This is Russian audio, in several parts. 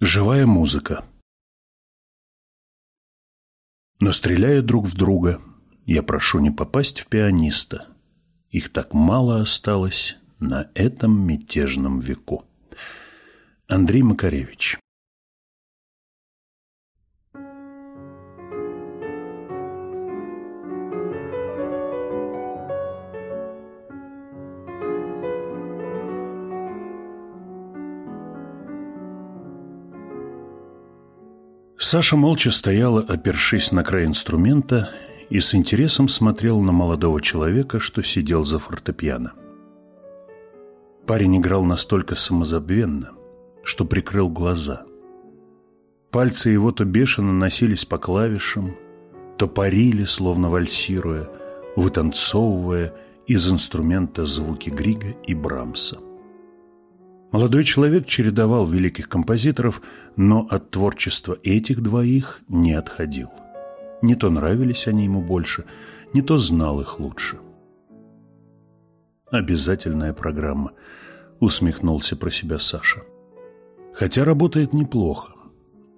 Живая музыка Но стреляя друг в друга, я прошу не попасть в пианиста. Их так мало осталось на этом мятежном веку. Андрей Макаревич Саша молча стояла, опершись на край инструмента, и с интересом смотрел на молодого человека, что сидел за фортепиано. Парень играл настолько самозабвенно, что прикрыл глаза. Пальцы его то бешено носились по клавишам, то парили, словно вальсируя, вытанцовывая из инструмента звуки Грига и Брамса. Молодой человек чередовал великих композиторов, но от творчества этих двоих не отходил. Не то нравились они ему больше, не то знал их лучше. «Обязательная программа», — усмехнулся про себя Саша. «Хотя работает неплохо.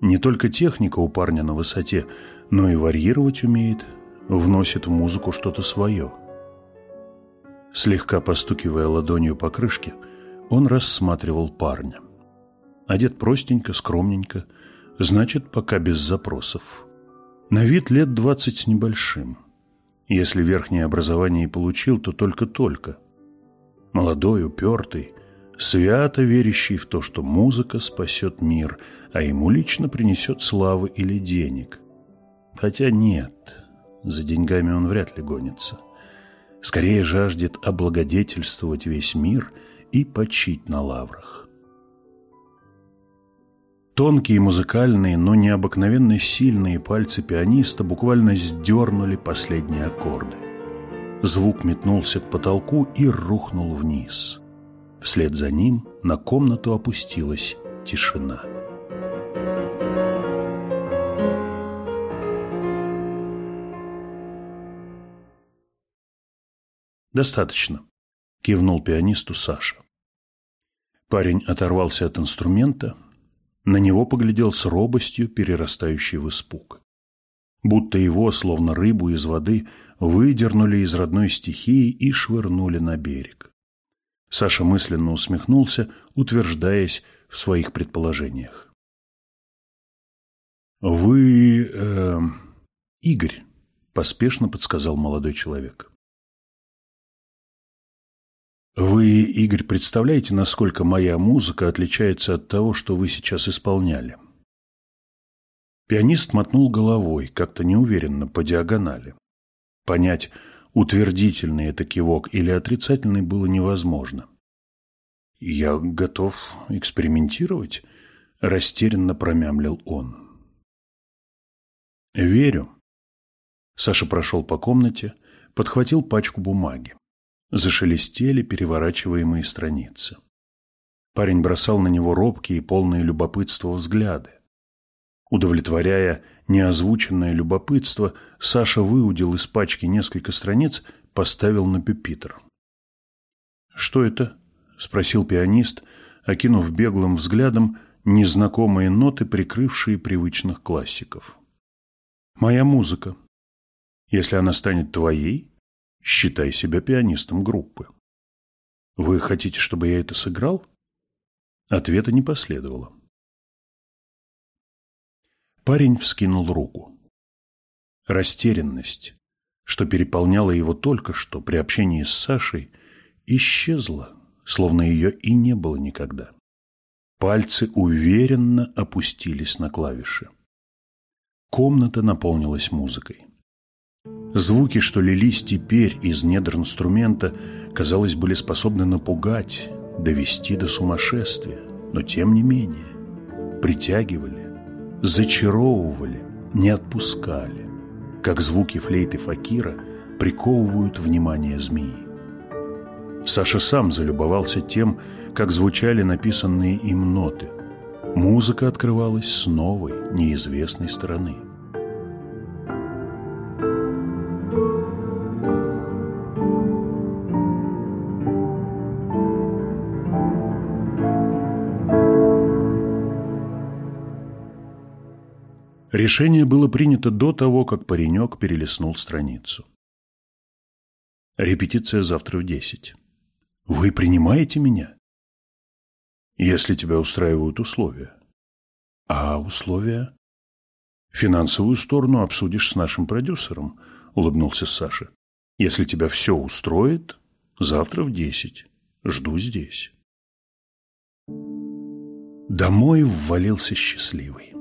Не только техника у парня на высоте, но и варьировать умеет, вносит в музыку что-то свое». Слегка постукивая ладонью по крышке, — он рассматривал парня. Одет простенько, скромненько, значит, пока без запросов. На вид лет двадцать с небольшим. Если верхнее образование и получил, то только-только. Молодой, упертый, свято верящий в то, что музыка спасет мир, а ему лично принесет славы или денег. Хотя нет, за деньгами он вряд ли гонится. Скорее жаждет облагодетельствовать весь мир – и почить на лаврах. Тонкие музыкальные, но необыкновенно сильные пальцы пианиста буквально сдернули последние аккорды. Звук метнулся к потолку и рухнул вниз. Вслед за ним на комнату опустилась тишина. «Достаточно», — кивнул пианисту Саша. Парень оторвался от инструмента, на него поглядел с робостью, перерастающей в испуг. Будто его, словно рыбу из воды, выдернули из родной стихии и швырнули на берег. Саша мысленно усмехнулся, утверждаясь в своих предположениях. «Вы... Э, Игорь», — поспешно подсказал молодой человек. Вы, Игорь, представляете, насколько моя музыка отличается от того, что вы сейчас исполняли? Пианист мотнул головой, как-то неуверенно, по диагонали. Понять, утвердительный это кивок или отрицательный, было невозможно. «Я готов экспериментировать», – растерянно промямлил он. «Верю». Саша прошел по комнате, подхватил пачку бумаги. Зашелестели переворачиваемые страницы. Парень бросал на него робкие и полные любопытства взгляды. Удовлетворяя неозвученное любопытство, Саша выудил из пачки несколько страниц, поставил на пюпитр. «Что это?» – спросил пианист, окинув беглым взглядом незнакомые ноты, прикрывшие привычных классиков. «Моя музыка. Если она станет твоей, считай себя пианистом группы. Вы хотите, чтобы я это сыграл? Ответа не последовало. Парень вскинул руку. Растерянность, что переполняла его только что при общении с Сашей, исчезла, словно ее и не было никогда. Пальцы уверенно опустились на клавиши. Комната наполнилась музыкой. Звуки, что лились теперь из недр инструмента, казалось, были способны напугать, довести до сумасшествия, но тем не менее притягивали, зачаровывали, не отпускали, как звуки флейты факира приковывают внимание змеи. Саша сам залюбовался тем, как звучали написанные им ноты. Музыка открывалась с новой, неизвестной стороны. Решение было принято до того, как паренек перелистнул страницу. Репетиция завтра в десять. Вы принимаете меня? Если тебя устраивают условия. А условия? Финансовую сторону обсудишь с нашим продюсером, улыбнулся Саша. Если тебя все устроит, завтра в десять. Жду здесь. Домой ввалился счастливый.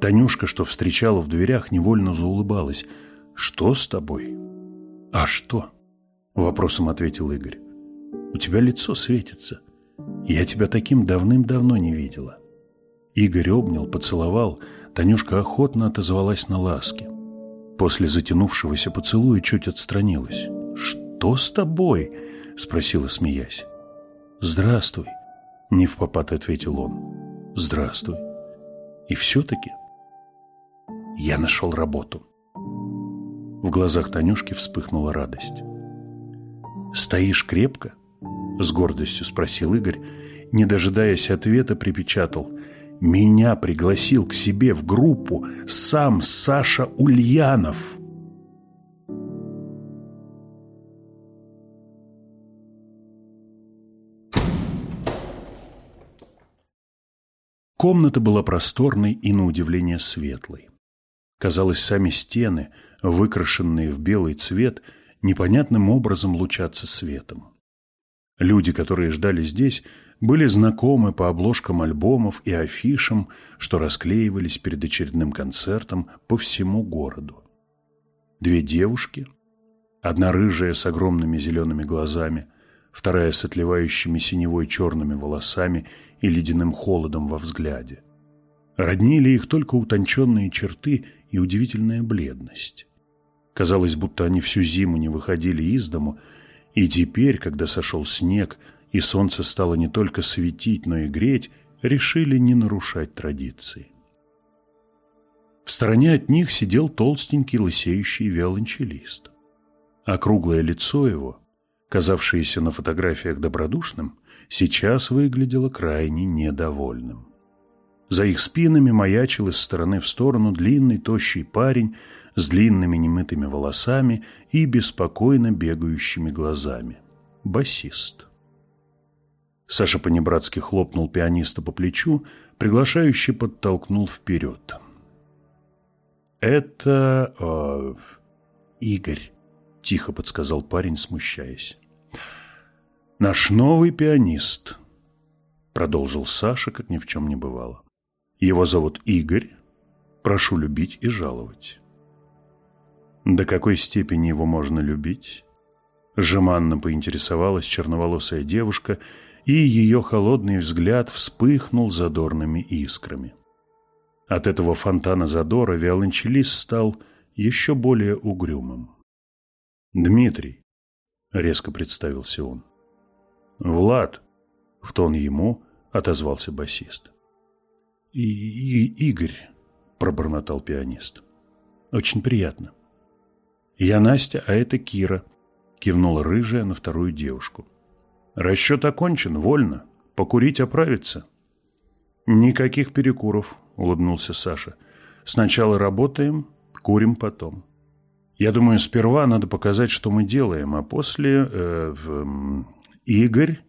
Танюшка, что встречала в дверях, невольно заулыбалась. «Что с тобой?» «А что?» – вопросом ответил Игорь. «У тебя лицо светится. Я тебя таким давным-давно не видела». Игорь обнял, поцеловал. Танюшка охотно отозвалась на ласки. После затянувшегося поцелуя чуть отстранилась. «Что с тобой?» – спросила, смеясь. «Здравствуй», – не в попад ответил он. «Здравствуй». И все-таки я нашел работу. В глазах Танюшки вспыхнула радость. «Стоишь крепко?» – с гордостью спросил Игорь, не дожидаясь ответа, припечатал. «Меня пригласил к себе в группу сам Саша Ульянов!» Комната была просторной и, на удивление, светлой. Казалось, сами стены, выкрашенные в белый цвет, непонятным образом лучатся светом. Люди, которые ждали здесь, были знакомы по обложкам альбомов и афишам, что расклеивались перед очередным концертом по всему городу. Две девушки, одна рыжая с огромными зелеными глазами, вторая с отливающими синевой черными волосами и ледяным холодом во взгляде. Роднили их только утонченные черты и удивительная бледность. Казалось, будто они всю зиму не выходили из дому, и теперь, когда сошел снег, и солнце стало не только светить, но и греть, решили не нарушать традиции. В стороне от них сидел толстенький лысеющий виолончелист. Округлое лицо его, казавшееся на фотографиях добродушным, сейчас выглядело крайне недовольным. За их спинами маячил из стороны в сторону длинный тощий парень с длинными немытыми волосами и беспокойно бегающими глазами. Басист. Саша понебратски хлопнул пианиста по плечу, приглашающе подтолкнул вперед. «Это... Э, Игорь», — тихо подсказал парень, смущаясь. «Наш новый пианист», — продолжил Саша, как ни в чем не бывало. Его зовут Игорь. Прошу любить и жаловать. До какой степени его можно любить? Жеманно поинтересовалась черноволосая девушка, и ее холодный взгляд вспыхнул задорными искрами. От этого фонтана задора виолончелист стал еще более угрюмым. «Дмитрий», — резко представился он. «Влад», — в тон ему отозвался басист. И, и Игорь, пробормотал пианист. Очень приятно. Я Настя, а это Кира, кивнула рыжая на вторую девушку. Расчет окончен, вольно. Покурить оправиться. Никаких перекуров, улыбнулся Саша. Сначала работаем, курим потом. Я думаю, сперва надо показать, что мы делаем, а после э, в, Игорь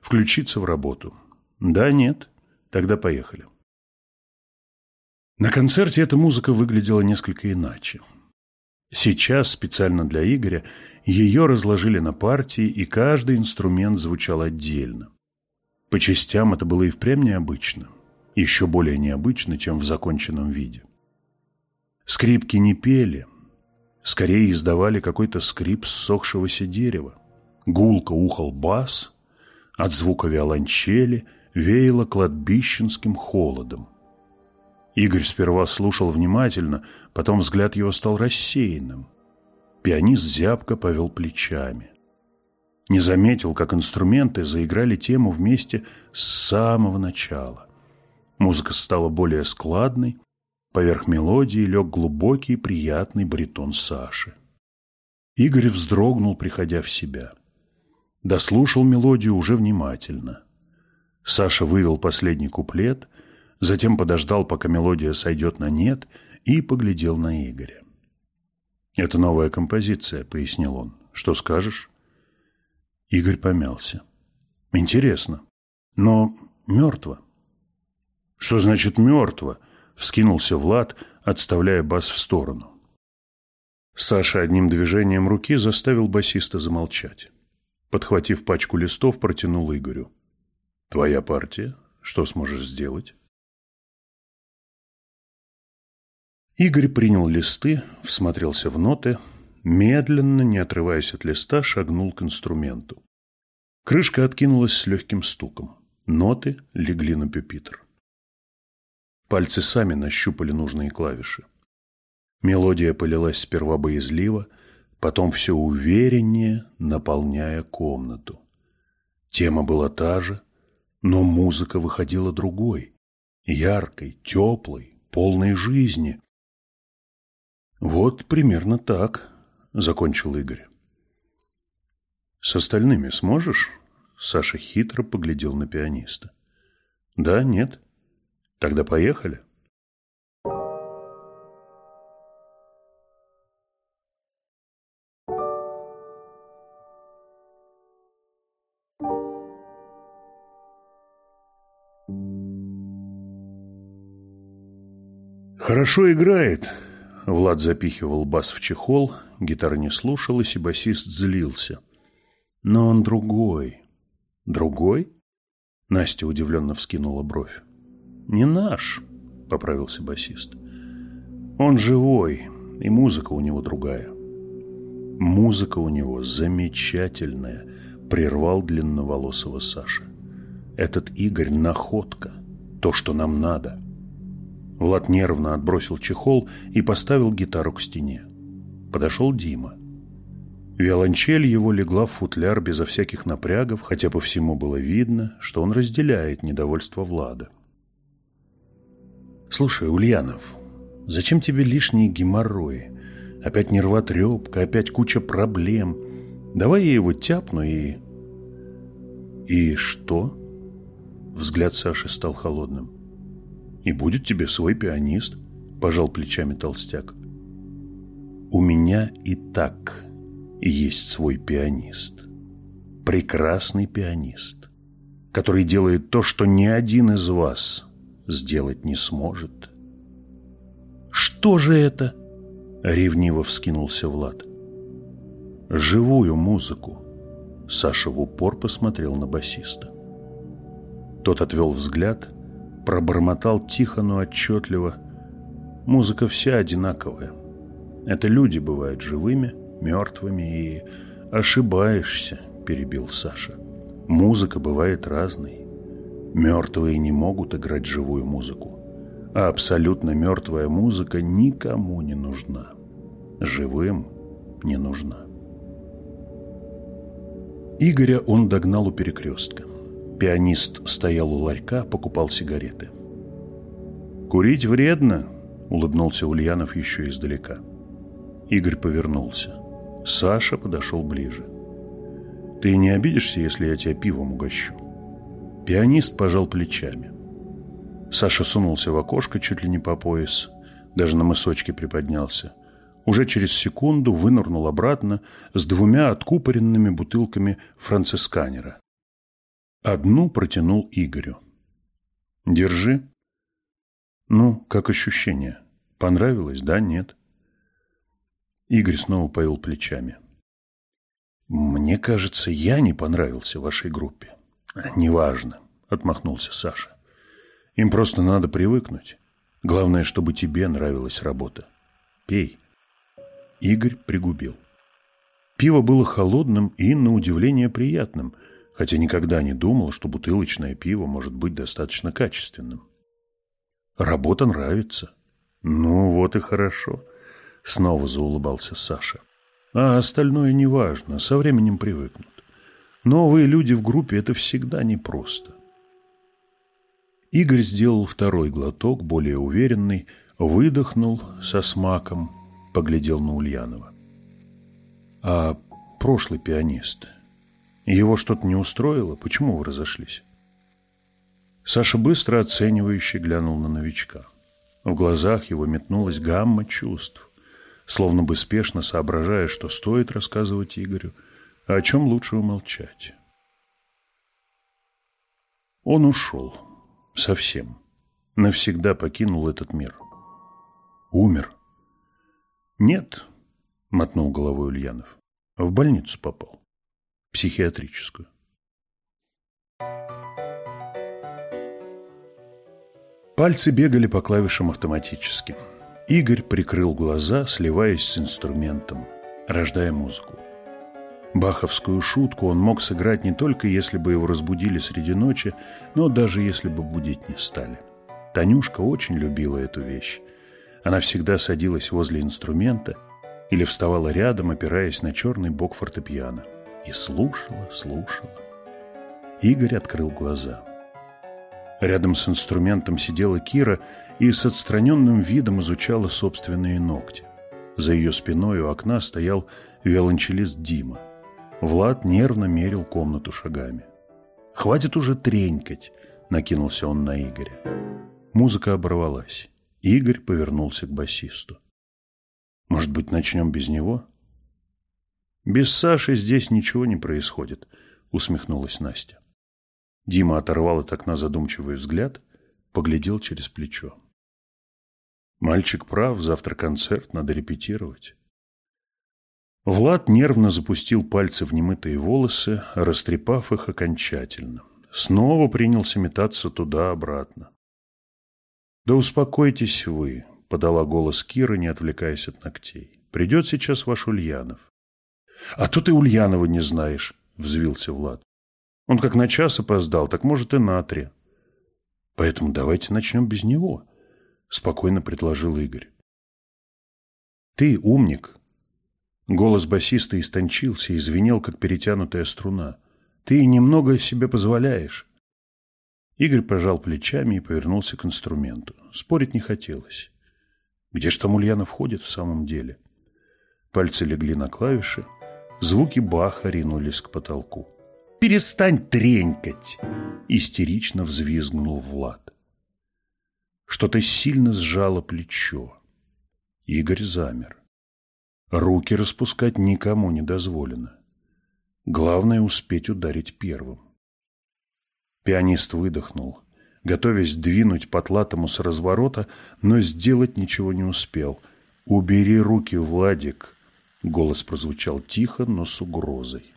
включиться в работу. Да, нет? Тогда поехали. На концерте эта музыка выглядела несколько иначе. Сейчас, специально для Игоря, ее разложили на партии, и каждый инструмент звучал отдельно. По частям это было и впрямь необычно, еще более необычно, чем в законченном виде. Скрипки не пели, скорее издавали какой-то скрип ссохшегося дерева. Гулко ухал бас, от звука виолончели веяло кладбищенским холодом. Игорь сперва слушал внимательно, потом взгляд его стал рассеянным. Пианист зябко повел плечами. Не заметил, как инструменты заиграли тему вместе с самого начала. Музыка стала более складной, поверх мелодии лег глубокий приятный баритон Саши. Игорь вздрогнул, приходя в себя. Дослушал мелодию уже внимательно. Саша вывел последний куплет – затем подождал, пока мелодия сойдет на «нет», и поглядел на Игоря. «Это новая композиция», — пояснил он. «Что скажешь?» Игорь помялся. «Интересно, но мертво». «Что значит мертво?» — вскинулся Влад, отставляя бас в сторону. Саша одним движением руки заставил басиста замолчать. Подхватив пачку листов, протянул Игорю. «Твоя партия? Что сможешь сделать?» Игорь принял листы, всмотрелся в ноты, медленно, не отрываясь от листа, шагнул к инструменту. Крышка откинулась с легким стуком. Ноты легли на пюпитр. Пальцы сами нащупали нужные клавиши. Мелодия полилась сперва боязливо, потом все увереннее, наполняя комнату. Тема была та же, но музыка выходила другой, яркой, теплой, полной жизни. «Вот примерно так», — закончил Игорь. «С остальными сможешь?» Саша хитро поглядел на пианиста. «Да, нет? Тогда поехали». «Хорошо играет», — Влад запихивал бас в чехол, гитара не слушалась, и басист злился. «Но он другой». «Другой?» — Настя удивленно вскинула бровь. «Не наш», — поправился басист. «Он живой, и музыка у него другая». «Музыка у него замечательная», — прервал длинноволосого Саша. «Этот Игорь — находка, то, что нам надо». Влад нервно отбросил чехол и поставил гитару к стене. Подошел Дима. Виолончель его легла в футляр безо всяких напрягов, хотя по всему было видно, что он разделяет недовольство Влада. «Слушай, Ульянов, зачем тебе лишние геморрои? Опять нервотрепка, опять куча проблем. Давай я его тяпну и...» «И что?» Взгляд Саши стал холодным. И будет тебе свой пианист, пожал плечами толстяк. У меня и так есть свой пианист. Прекрасный пианист, который делает то, что ни один из вас сделать не сможет. Что же это? Ревниво вскинулся Влад. Живую музыку. Саша в упор посмотрел на басиста. Тот отвел взгляд пробормотал тихо, но отчетливо. Музыка вся одинаковая. Это люди бывают живыми, мертвыми и... Ошибаешься, перебил Саша. Музыка бывает разной. Мертвые не могут играть живую музыку. А абсолютно мертвая музыка никому не нужна. Живым не нужна. Игоря он догнал у перекрестка. Пианист стоял у ларька, покупал сигареты. «Курить вредно», — улыбнулся Ульянов еще издалека. Игорь повернулся. Саша подошел ближе. «Ты не обидишься, если я тебя пивом угощу?» Пианист пожал плечами. Саша сунулся в окошко чуть ли не по пояс, даже на мысочке приподнялся. Уже через секунду вынырнул обратно с двумя откупоренными бутылками францисканера. Одну протянул Игорю. «Держи». «Ну, как ощущение? Понравилось, да, нет?» Игорь снова повел плечами. «Мне кажется, я не понравился вашей группе». «Неважно», — отмахнулся Саша. «Им просто надо привыкнуть. Главное, чтобы тебе нравилась работа. Пей». Игорь пригубил. Пиво было холодным и, на удивление, приятным — хотя никогда не думал, что бутылочное пиво может быть достаточно качественным. Работа нравится. Ну, вот и хорошо. Снова заулыбался Саша. А остальное неважно, со временем привыкнут. Новые люди в группе – это всегда непросто. Игорь сделал второй глоток, более уверенный, выдохнул со смаком, поглядел на Ульянова. А прошлый пианист – его что-то не устроило? Почему вы разошлись? Саша быстро оценивающе глянул на новичка. В глазах его метнулась гамма чувств, словно бы спешно соображая, что стоит рассказывать Игорю, а о чем лучше умолчать. Он ушел. Совсем. Навсегда покинул этот мир. Умер. Нет, мотнул головой Ульянов. В больницу попал. Психиатрическую. Пальцы бегали по клавишам автоматически. Игорь прикрыл глаза, сливаясь с инструментом, рождая музыку. Баховскую шутку он мог сыграть не только если бы его разбудили среди ночи, но даже если бы будить не стали. Танюшка очень любила эту вещь. Она всегда садилась возле инструмента или вставала рядом, опираясь на черный бок фортепиано, и слушала, слушала. Игорь открыл глаза. Рядом с инструментом сидела Кира и с отстраненным видом изучала собственные ногти. За ее спиной у окна стоял виолончелист Дима. Влад нервно мерил комнату шагами. «Хватит уже тренькать!» – накинулся он на Игоря. Музыка оборвалась. Игорь повернулся к басисту. «Может быть, начнем без него?» «Без Саши здесь ничего не происходит», – усмехнулась Настя. Дима оторвал от окна задумчивый взгляд, поглядел через плечо. «Мальчик прав, завтра концерт, надо репетировать». Влад нервно запустил пальцы в немытые волосы, растрепав их окончательно. Снова принялся метаться туда-обратно. «Да успокойтесь вы», — подала голос Кира, не отвлекаясь от ногтей. «Придет сейчас ваш Ульянов». «А то ты Ульянова не знаешь», — взвился Влад. «Он как на час опоздал, так может и на три». «Поэтому давайте начнем без него», — спокойно предложил Игорь. «Ты умник, Голос басиста истончился и звенел, как перетянутая струна. «Ты немного себе позволяешь». Игорь пожал плечами и повернулся к инструменту. Спорить не хотелось. Где ж там Ульянов ходит в самом деле? Пальцы легли на клавиши, звуки Баха ринулись к потолку. «Перестань тренькать!» – истерично взвизгнул Влад. Что-то сильно сжало плечо. Игорь замер. Руки распускать никому не дозволено. Главное успеть ударить первым. Пианист выдохнул, готовясь двинуть потлатому с разворота, но сделать ничего не успел. «Убери руки, Владик!» Голос прозвучал тихо, но с угрозой.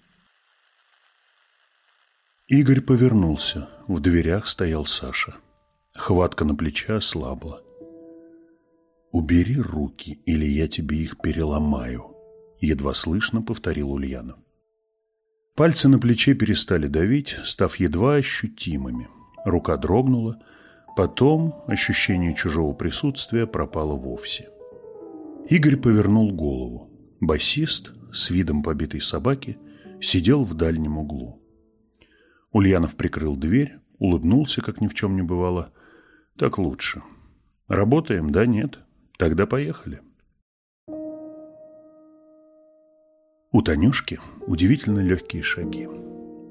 Игорь повернулся. В дверях стоял Саша. Хватка на плече ослабла. «Убери руки, или я тебе их переломаю», — едва слышно повторил Ульянов. Пальцы на плече перестали давить, став едва ощутимыми. Рука дрогнула, потом ощущение чужого присутствия пропало вовсе. Игорь повернул голову. Басист, с видом побитой собаки, сидел в дальнем углу. Ульянов прикрыл дверь, улыбнулся, как ни в чем не бывало. «Так лучше. Работаем, да, нет?» Тогда поехали. У Танюшки удивительно легкие шаги.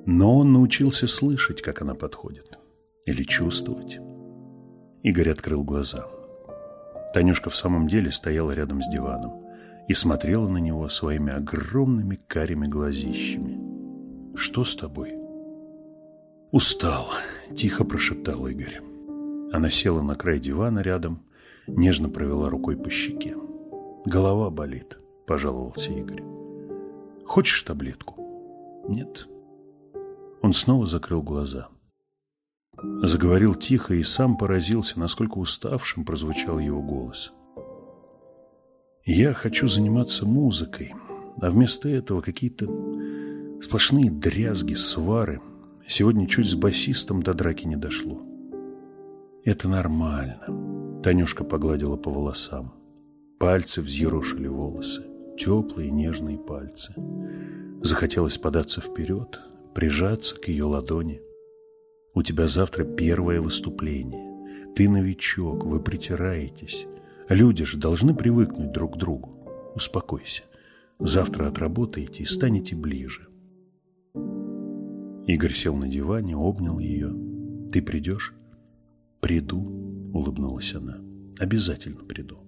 Но он научился слышать, как она подходит. Или чувствовать. Игорь открыл глаза. Танюшка в самом деле стояла рядом с диваном и смотрела на него своими огромными карими глазищами. «Что с тобой?» «Устал», – тихо прошептал Игорь. Она села на край дивана рядом Нежно провела рукой по щеке. «Голова болит», – пожаловался Игорь. «Хочешь таблетку?» «Нет». Он снова закрыл глаза. Заговорил тихо и сам поразился, насколько уставшим прозвучал его голос. «Я хочу заниматься музыкой, а вместо этого какие-то сплошные дрязги, свары. Сегодня чуть с басистом до драки не дошло. Это нормально. Танюшка погладила по волосам. Пальцы взъерошили волосы. Теплые нежные пальцы. Захотелось податься вперед, прижаться к ее ладони. У тебя завтра первое выступление. Ты новичок, вы притираетесь. Люди же должны привыкнуть друг к другу. Успокойся. Завтра отработаете и станете ближе. Игорь сел на диване, обнял ее. Ты придешь? Приду. — улыбнулась она. Обязательно приду.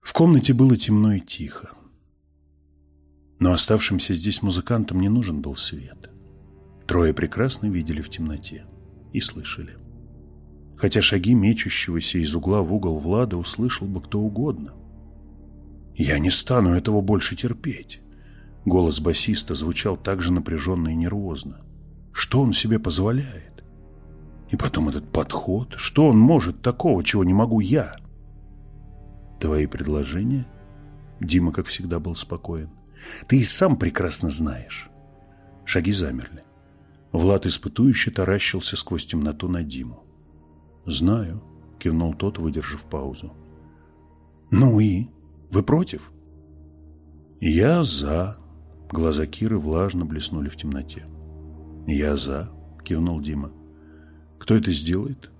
В комнате было темно и тихо. Но оставшимся здесь музыкантам не нужен был свет. Трое прекрасно видели в темноте и слышали. Хотя шаги мечущегося из угла в угол Влада услышал бы кто угодно. «Я не стану этого больше терпеть!» Голос басиста звучал так же напряженно и нервозно. Что он себе позволяет? И потом этот подход. Что он может такого, чего не могу я? Твои предложения? Дима, как всегда, был спокоен. Ты и сам прекрасно знаешь. Шаги замерли. Влад испытующе таращился сквозь темноту на Диму. «Знаю», — кивнул тот, выдержав паузу. «Ну и? Вы против?» «Я за», Глаза Киры влажно блеснули в темноте. «Я за», — кивнул Дима. «Кто это сделает?»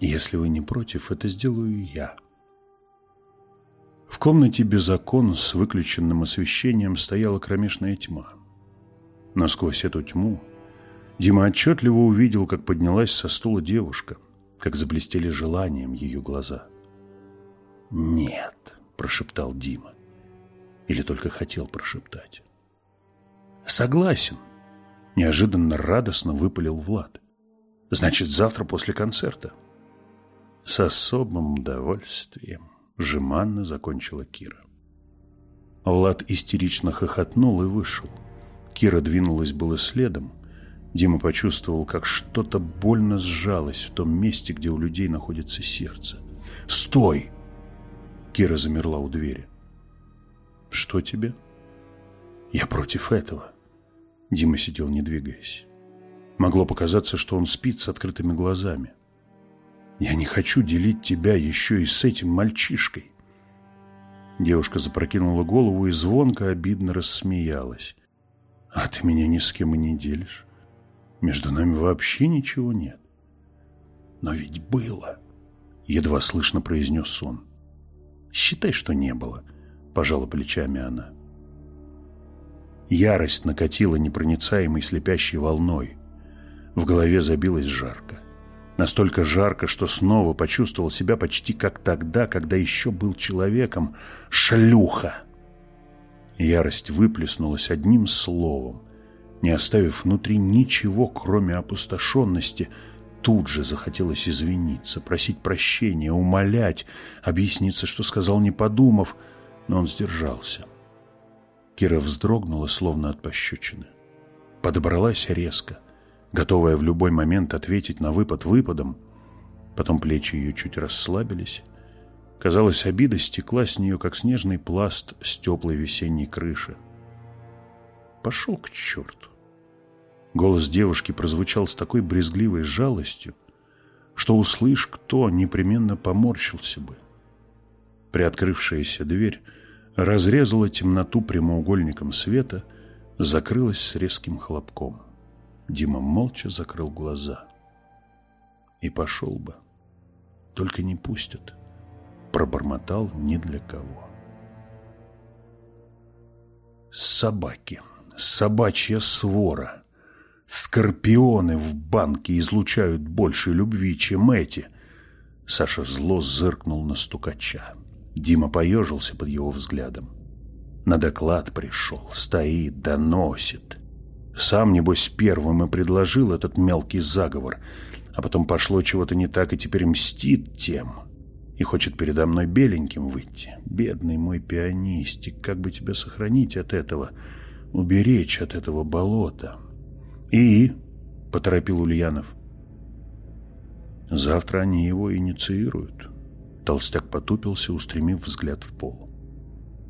«Если вы не против, это сделаю я». В комнате без окон с выключенным освещением стояла кромешная тьма. Но сквозь эту тьму Дима отчетливо увидел, как поднялась со стула девушка, как заблестели желанием ее глаза. «Нет», — прошептал Дима. Или только хотел прошептать. «Согласен», — неожиданно радостно выпалил Влад. «Значит, завтра после концерта». «С особым удовольствием», — жеманно закончила Кира. Влад истерично хохотнул и вышел. Кира двинулась было следом. Дима почувствовал, как что-то больно сжалось в том месте, где у людей находится сердце. «Стой!» Кира замерла у двери. «Что тебе?» «Я против этого». Дима сидел, не двигаясь. Могло показаться, что он спит с открытыми глазами. «Я не хочу делить тебя еще и с этим мальчишкой». Девушка запрокинула голову и звонко обидно рассмеялась. «А ты меня ни с кем и не делишь. Между нами вообще ничего нет». «Но ведь было», — едва слышно произнес он. «Считай, что не было пожала плечами она. Ярость накатила непроницаемой слепящей волной. В голове забилось жарко. Настолько жарко, что снова почувствовал себя почти как тогда, когда еще был человеком. Шлюха! Ярость выплеснулась одним словом, не оставив внутри ничего, кроме опустошенности. Тут же захотелось извиниться, просить прощения, умолять, объясниться, что сказал, не подумав – но он сдержался. Кира вздрогнула, словно от пощечины. Подобралась резко, готовая в любой момент ответить на выпад выпадом. Потом плечи ее чуть расслабились. Казалось, обида стекла с нее, как снежный пласт с теплой весенней крыши. Пошел к черту. Голос девушки прозвучал с такой брезгливой жалостью, что, услышь кто, непременно поморщился бы. Приоткрывшаяся дверь разрезала темноту прямоугольником света, закрылась с резким хлопком. Дима молча закрыл глаза. И пошел бы. Только не пустят. Пробормотал ни для кого. Собаки. Собачья свора. Скорпионы в банке излучают больше любви, чем эти. Саша зло зыркнул на стукача. Дима поежился под его взглядом. На доклад пришел, стоит, доносит. Сам, небось, первым и предложил этот мелкий заговор, а потом пошло чего-то не так и теперь мстит тем. И хочет передо мной беленьким выйти. Бедный мой пианистик, как бы тебя сохранить от этого, уберечь от этого болота. И, поторопил Ульянов, завтра они его инициируют. Толстяк потупился, устремив взгляд в пол.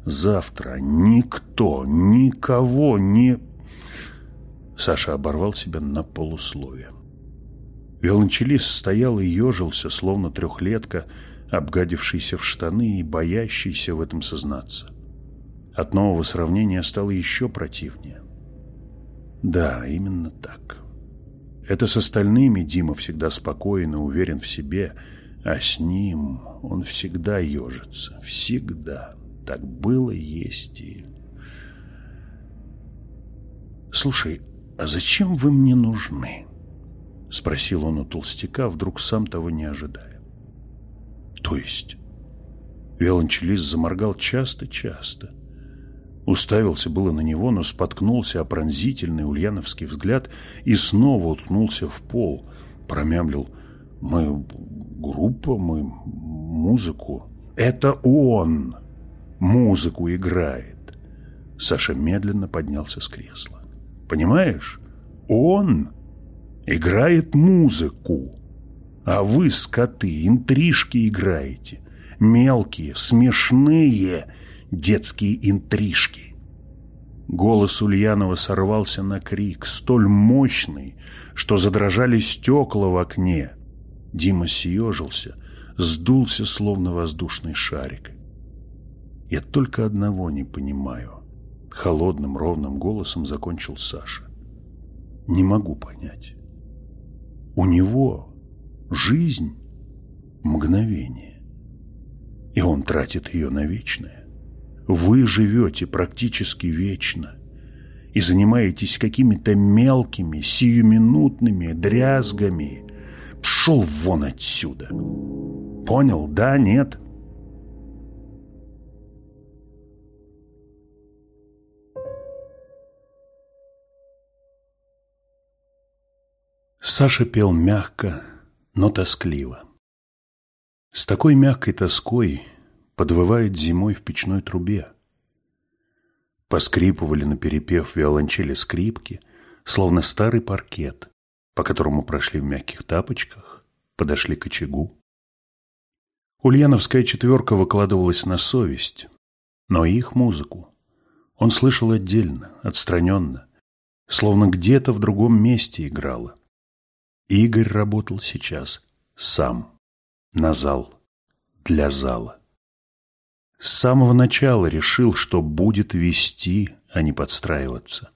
«Завтра никто, никого не...» Саша оборвал себя на полусловие. Виолончелист стоял и ежился, словно трехлетка, обгадившийся в штаны и боящийся в этом сознаться. От нового сравнения стало еще противнее. Да, именно так. Это с остальными Дима всегда спокоен и уверен в себе, а с ним он всегда ежится. Всегда. Так было, есть и... Слушай, «А зачем вы мне нужны?» — спросил он у толстяка, вдруг сам того не ожидая. «То есть?» Виолончелист заморгал часто-часто. Уставился было на него, но споткнулся о пронзительный ульяновский взгляд и снова уткнулся в пол. Промямлил «Мы группа, мы музыку». «Это он музыку играет!» Саша медленно поднялся с кресла. «Понимаешь? Он играет музыку, а вы, скоты, интрижки играете. Мелкие, смешные детские интрижки. Голос Ульянова сорвался на крик, столь мощный, что задрожали стекла в окне. Дима съежился, сдулся, словно воздушный шарик. «Я только одного не понимаю», — холодным ровным голосом закончил Саша. «Не могу понять. У него жизнь — мгновение, и он тратит ее на вечное. Вы живете практически вечно и занимаетесь какими-то мелкими, сиюминутными дрязгами. Пшел вон отсюда. Понял? Да? Нет? Саша пел мягко, но тоскливо. С такой мягкой тоской подвывает зимой в печной трубе. Поскрипывали на перепев виолончели скрипки, словно старый паркет, по которому прошли в мягких тапочках, подошли к очагу. Ульяновская четверка выкладывалась на совесть, но их музыку он слышал отдельно, отстраненно, словно где-то в другом месте играла. Игорь работал сейчас сам, на зал, для зала. С самого начала решил, что будет вести, а не подстраиваться.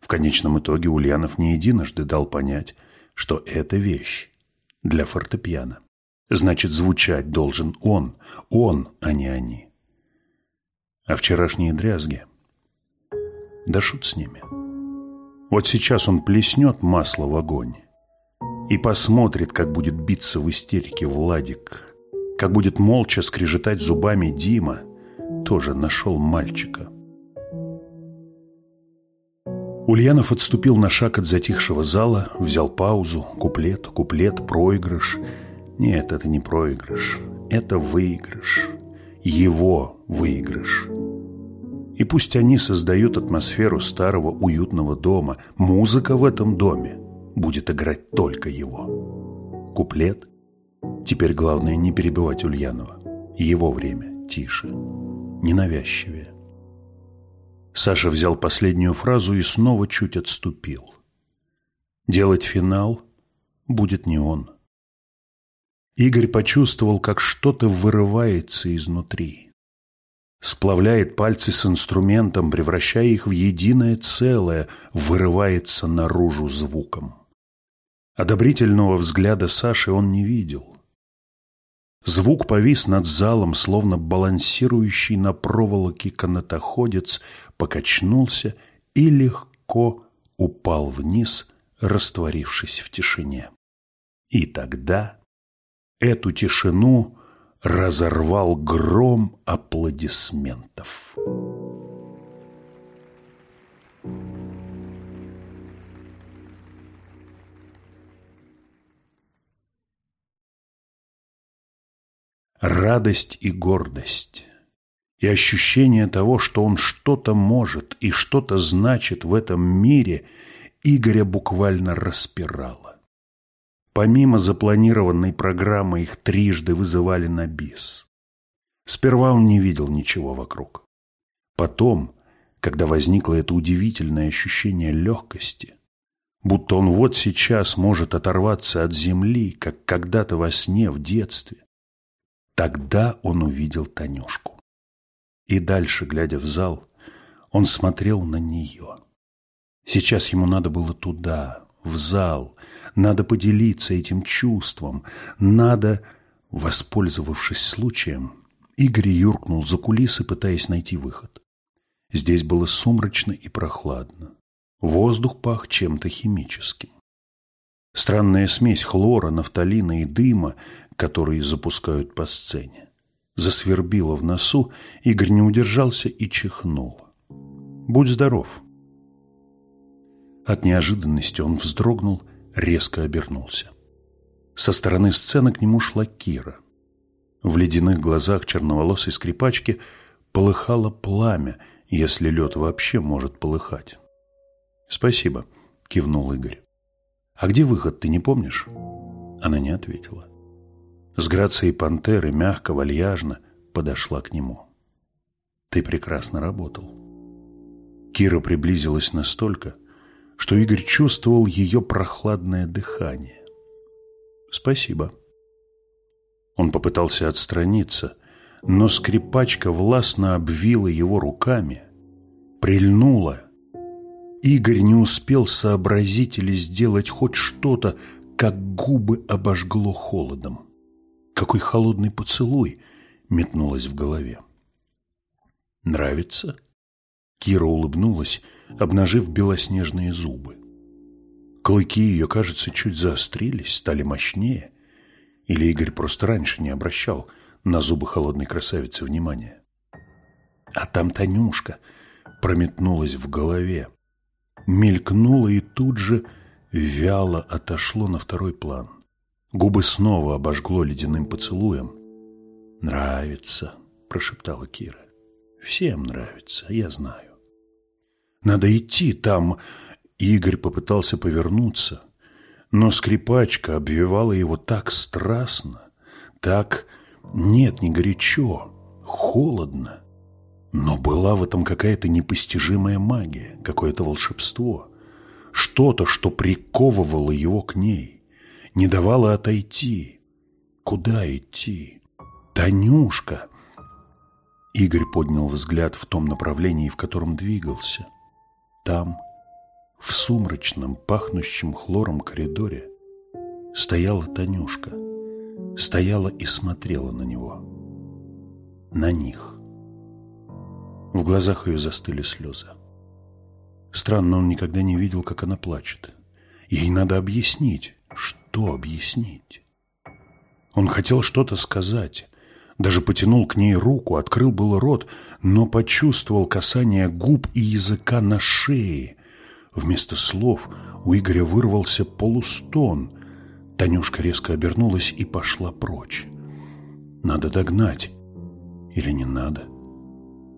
В конечном итоге Ульянов не единожды дал понять, что это вещь для фортепиано. Значит, звучать должен он, он, а не они. А вчерашние дрязги? Да шут с ними. Вот сейчас он плеснет масло в огонь и посмотрит, как будет биться в истерике Владик, как будет молча скрежетать зубами Дима, тоже нашел мальчика. Ульянов отступил на шаг от затихшего зала, взял паузу, куплет, куплет, проигрыш. Нет, это не проигрыш, это выигрыш. Его выигрыш. И пусть они создают атмосферу старого уютного дома, музыка в этом доме будет играть только его. Куплет, Теперь главное не перебивать Ульянова. Его время тише, ненавязчивее. Саша взял последнюю фразу и снова чуть отступил. Делать финал будет не он. Игорь почувствовал, как что-то вырывается изнутри. Сплавляет пальцы с инструментом, превращая их в единое целое, вырывается наружу звуком. Одобрительного взгляда Саши он не видел. Звук повис над залом, словно балансирующий на проволоке канатоходец, покачнулся и легко упал вниз, растворившись в тишине. И тогда эту тишину разорвал гром аплодисментов. Радость и гордость, и ощущение того, что он что-то может и что-то значит в этом мире, Игоря буквально распирало. Помимо запланированной программы их трижды вызывали на бис. Сперва он не видел ничего вокруг. Потом, когда возникло это удивительное ощущение легкости, будто он вот сейчас может оторваться от земли, как когда-то во сне в детстве, Тогда он увидел Танюшку. И дальше, глядя в зал, он смотрел на нее. Сейчас ему надо было туда, в зал, надо поделиться этим чувством, надо, воспользовавшись случаем, Игорь юркнул за кулисы, пытаясь найти выход. Здесь было сумрачно и прохладно. Воздух пах чем-то химическим. Странная смесь хлора, нафталина и дыма, которые запускают по сцене. Засвербило в носу, Игорь не удержался и чихнул. «Будь здоров!» От неожиданности он вздрогнул, резко обернулся. Со стороны сцены к нему шла Кира. В ледяных глазах черноволосой скрипачки полыхало пламя, если лед вообще может полыхать. «Спасибо», — кивнул Игорь. «А где выход, ты не помнишь?» Она не ответила. С грацией пантеры, мягко, вальяжно подошла к нему. «Ты прекрасно работал». Кира приблизилась настолько, что Игорь чувствовал ее прохладное дыхание. «Спасибо». Он попытался отстраниться, но скрипачка властно обвила его руками, прильнула Игорь не успел сообразить или сделать хоть что-то, как губы обожгло холодом. Какой холодный поцелуй метнулось в голове. «Нравится?» Кира улыбнулась, обнажив белоснежные зубы. Клыки ее, кажется, чуть заострились, стали мощнее. Или Игорь просто раньше не обращал на зубы холодной красавицы внимания. А там Танюшка прометнулась в голове мелькнуло и тут же вяло отошло на второй план. Губы снова обожгло ледяным поцелуем. «Нравится», — прошептала Кира. «Всем нравится, я знаю». «Надо идти там...» Игорь попытался повернуться, но скрипачка обвивала его так страстно, так... Нет, не горячо, холодно. Но была в этом какая-то непостижимая магия, какое-то волшебство. Что-то, что приковывало его к ней, не давало отойти. Куда идти? Танюшка! Игорь поднял взгляд в том направлении, в котором двигался. Там, в сумрачном, пахнущем хлором коридоре, стояла Танюшка. Стояла и смотрела на него. На них. В глазах ее застыли слезы. Странно, он никогда не видел, как она плачет. Ей надо объяснить. Что объяснить? Он хотел что-то сказать. Даже потянул к ней руку, открыл было рот, но почувствовал касание губ и языка на шее. Вместо слов у Игоря вырвался полустон. Танюшка резко обернулась и пошла прочь. Надо догнать. Или не надо? —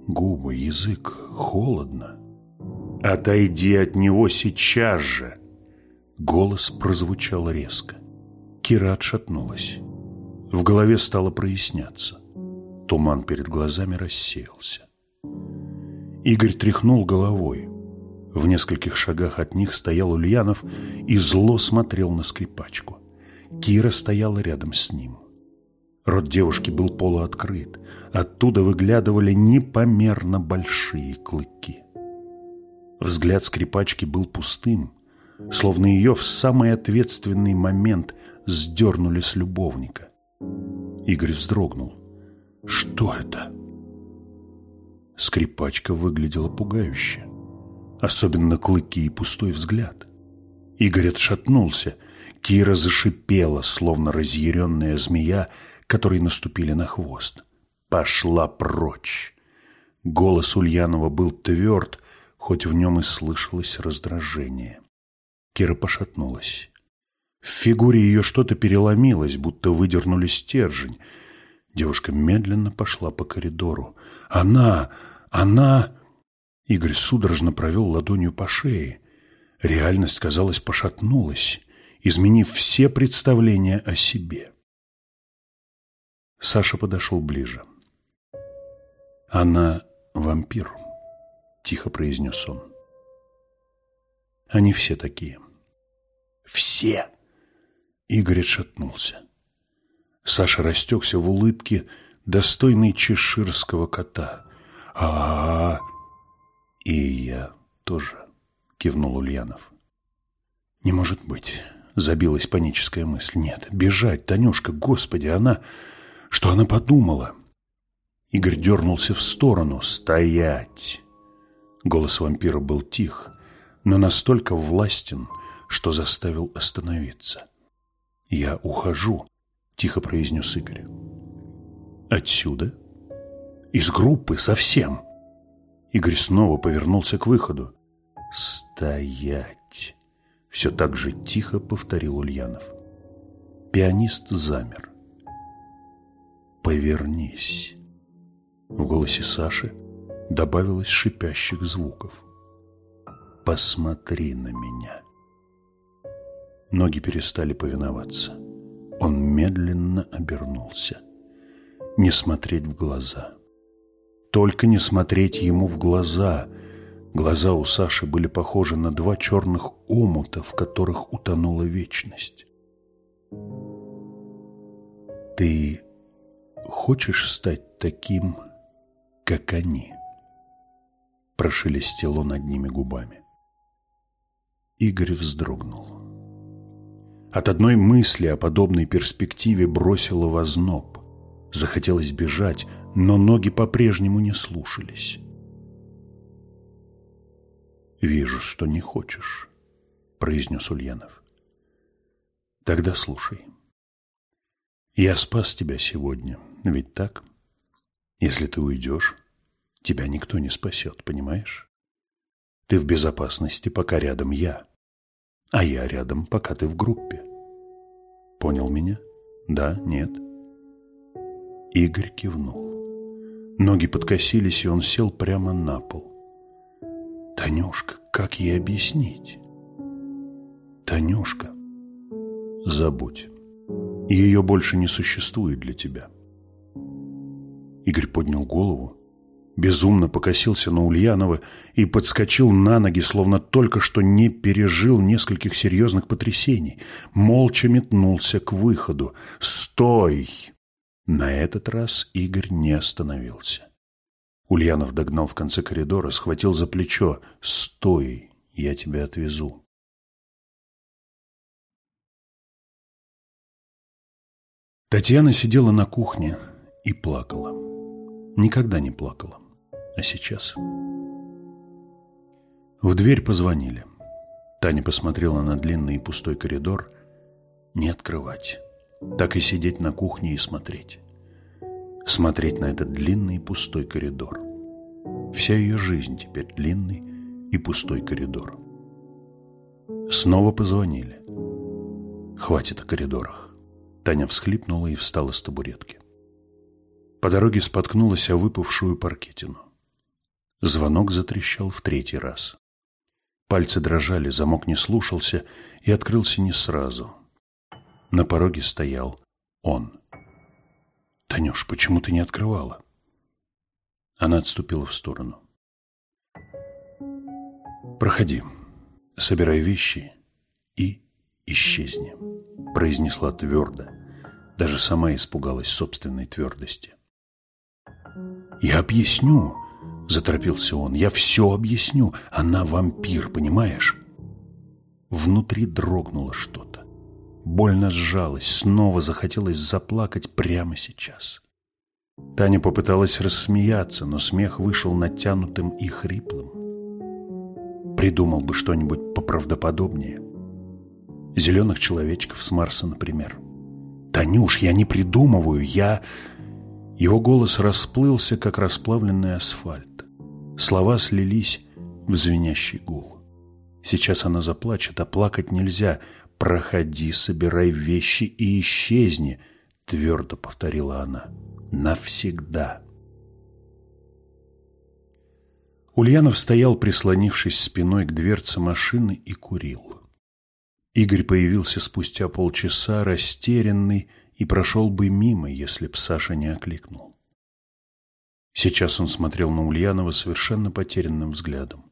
губы, язык, холодно. «Отойди от него сейчас же!» Голос прозвучал резко. Кира отшатнулась. В голове стало проясняться. Туман перед глазами рассеялся. Игорь тряхнул головой. В нескольких шагах от них стоял Ульянов и зло смотрел на скрипачку. Кира стояла рядом с ним. Рот девушки был полуоткрыт. Оттуда выглядывали непомерно большие клыки. Взгляд скрипачки был пустым, словно ее в самый ответственный момент сдернули с любовника. Игорь вздрогнул. «Что это?» Скрипачка выглядела пугающе. Особенно клыки и пустой взгляд. Игорь отшатнулся. Кира зашипела, словно разъяренная змея, которые наступили на хвост. «Пошла прочь!» Голос Ульянова был тверд, хоть в нем и слышалось раздражение. Кира пошатнулась. В фигуре ее что-то переломилось, будто выдернули стержень. Девушка медленно пошла по коридору. «Она! Она!» Игорь судорожно провел ладонью по шее. Реальность, казалось, пошатнулась, изменив все представления о себе. Саша подошел ближе. «Она вампир», — тихо произнес он. «Они все такие». «Все!» Игорь отшатнулся. Саша растекся в улыбке, достойной чеширского кота. а, -а, -а «И я тоже», — кивнул Ульянов. «Не может быть», — забилась паническая мысль. «Нет, бежать, Танюшка, господи, она...» Что она подумала? Игорь дернулся в сторону. «Стоять!» Голос вампира был тих, но настолько властен, что заставил остановиться. «Я ухожу», — тихо произнес Игорь. «Отсюда? Из группы совсем?» Игорь снова повернулся к выходу. «Стоять!» — все так же тихо повторил Ульянов. Пианист замер. «Повернись!» В голосе Саши добавилось шипящих звуков. «Посмотри на меня!» Ноги перестали повиноваться. Он медленно обернулся. Не смотреть в глаза. Только не смотреть ему в глаза. Глаза у Саши были похожи на два черных омута, в которых утонула вечность. «Ты хочешь стать таким, как они?» Прошелестел он одними губами. Игорь вздрогнул. От одной мысли о подобной перспективе бросило в озноб. Захотелось бежать, но ноги по-прежнему не слушались. «Вижу, что не хочешь», — произнес Ульянов. «Тогда слушай. Я спас тебя сегодня, ведь так? Если ты уйдешь, тебя никто не спасет, понимаешь? Ты в безопасности, пока рядом я а я рядом, пока ты в группе. Понял меня? Да? Нет? Игорь кивнул. Ноги подкосились, и он сел прямо на пол. Танюшка, как ей объяснить? Танюшка, забудь. Ее больше не существует для тебя. Игорь поднял голову безумно покосился на Ульянова и подскочил на ноги, словно только что не пережил нескольких серьезных потрясений. Молча метнулся к выходу. «Стой!» На этот раз Игорь не остановился. Ульянов догнал в конце коридора, схватил за плечо. «Стой! Я тебя отвезу!» Татьяна сидела на кухне и плакала. Никогда не плакала. А сейчас? В дверь позвонили. Таня посмотрела на длинный и пустой коридор. Не открывать. Так и сидеть на кухне и смотреть. Смотреть на этот длинный и пустой коридор. Вся ее жизнь теперь длинный и пустой коридор. Снова позвонили. Хватит о коридорах. Таня всхлипнула и встала с табуретки. По дороге споткнулась о выпавшую паркетину. Звонок затрещал в третий раз. Пальцы дрожали, замок не слушался и открылся не сразу. На пороге стоял он. «Танюш, почему ты не открывала?» Она отступила в сторону. «Проходи, собирай вещи и исчезни», произнесла твердо. Даже сама испугалась собственной твердости. «Я объясню», Заторопился он. «Я все объясню. Она вампир, понимаешь?» Внутри дрогнуло что-то. Больно сжалось, снова захотелось заплакать прямо сейчас. Таня попыталась рассмеяться, но смех вышел натянутым и хриплым. Придумал бы что-нибудь поправдоподобнее. Зеленых человечков с Марса, например. «Танюш, я не придумываю, я...» Его голос расплылся, как расплавленный асфальт. Слова слились в звенящий гул. Сейчас она заплачет, а плакать нельзя. «Проходи, собирай вещи и исчезни», — твердо повторила она. «Навсегда». Ульянов стоял, прислонившись спиной к дверце машины и курил. Игорь появился спустя полчаса, растерянный, и прошел бы мимо, если б Саша не окликнул. Сейчас он смотрел на Ульянова совершенно потерянным взглядом.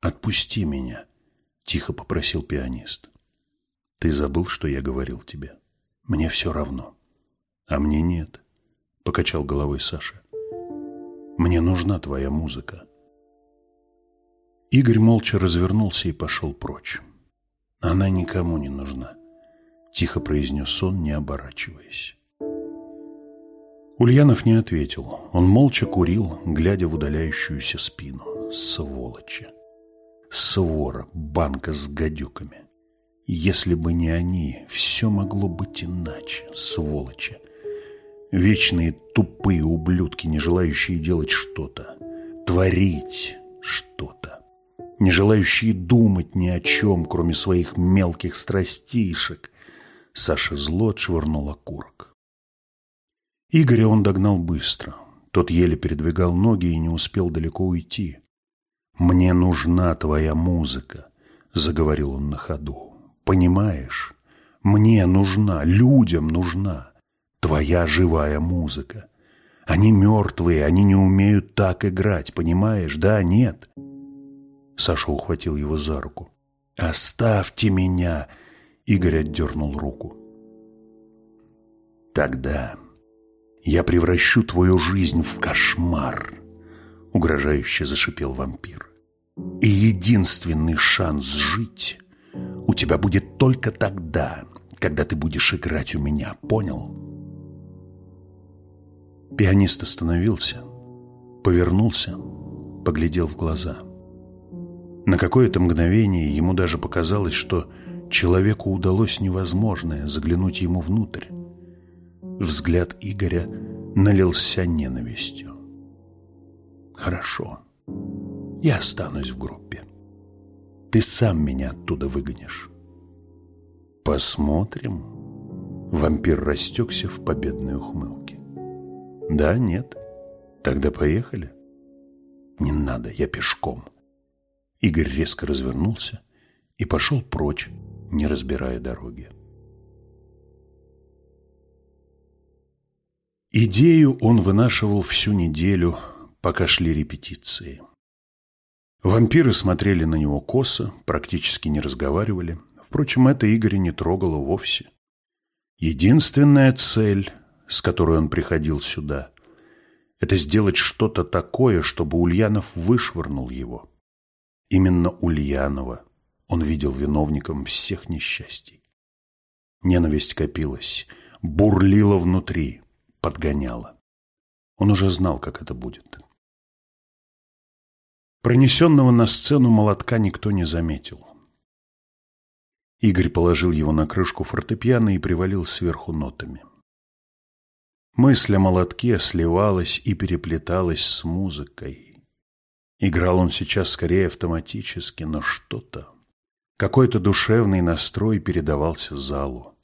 «Отпусти меня», — тихо попросил пианист. «Ты забыл, что я говорил тебе? Мне все равно». «А мне нет», — покачал головой Саша. «Мне нужна твоя музыка». Игорь молча развернулся и пошел прочь. «Она никому не нужна», — тихо произнес он, не оборачиваясь. Ульянов не ответил. Он молча курил, глядя в удаляющуюся спину. Сволочи. свора, банка с гадюками. Если бы не они, все могло быть иначе, сволочи. Вечные тупые ублюдки, не желающие делать что-то, творить что-то, не желающие думать ни о чем, кроме своих мелких страстишек. Саша зло отшвырнул окурок. Игоря он догнал быстро. Тот еле передвигал ноги и не успел далеко уйти. «Мне нужна твоя музыка», — заговорил он на ходу. «Понимаешь? Мне нужна, людям нужна твоя живая музыка. Они мертвые, они не умеют так играть, понимаешь? Да, нет?» Саша ухватил его за руку. «Оставьте меня!» Игорь отдернул руку. «Тогда я превращу твою жизнь в кошмар!» Угрожающе зашипел вампир. И единственный шанс жить у тебя будет только тогда, когда ты будешь играть у меня, понял? Пианист остановился, повернулся, поглядел в глаза. На какое-то мгновение ему даже показалось, что человеку удалось невозможное заглянуть ему внутрь. Взгляд Игоря налился ненавистью. «Хорошо», я останусь в группе. Ты сам меня оттуда выгонишь. Посмотрим. Вампир растекся в победной ухмылке. Да, нет. Тогда поехали. Не надо, я пешком. Игорь резко развернулся и пошел прочь, не разбирая дороги. Идею он вынашивал всю неделю, пока шли репетиции. Вампиры смотрели на него косо, практически не разговаривали. Впрочем, это Игоря не трогало вовсе. Единственная цель, с которой он приходил сюда, это сделать что-то такое, чтобы Ульянов вышвырнул его. Именно Ульянова он видел виновником всех несчастий. Ненависть копилась, бурлила внутри, подгоняла. Он уже знал, как это будет. Пронесенного на сцену молотка никто не заметил. Игорь положил его на крышку фортепиано и привалил сверху нотами. Мысль о молотке сливалась и переплеталась с музыкой. Играл он сейчас скорее автоматически, но что-то, какой-то душевный настрой передавался залу.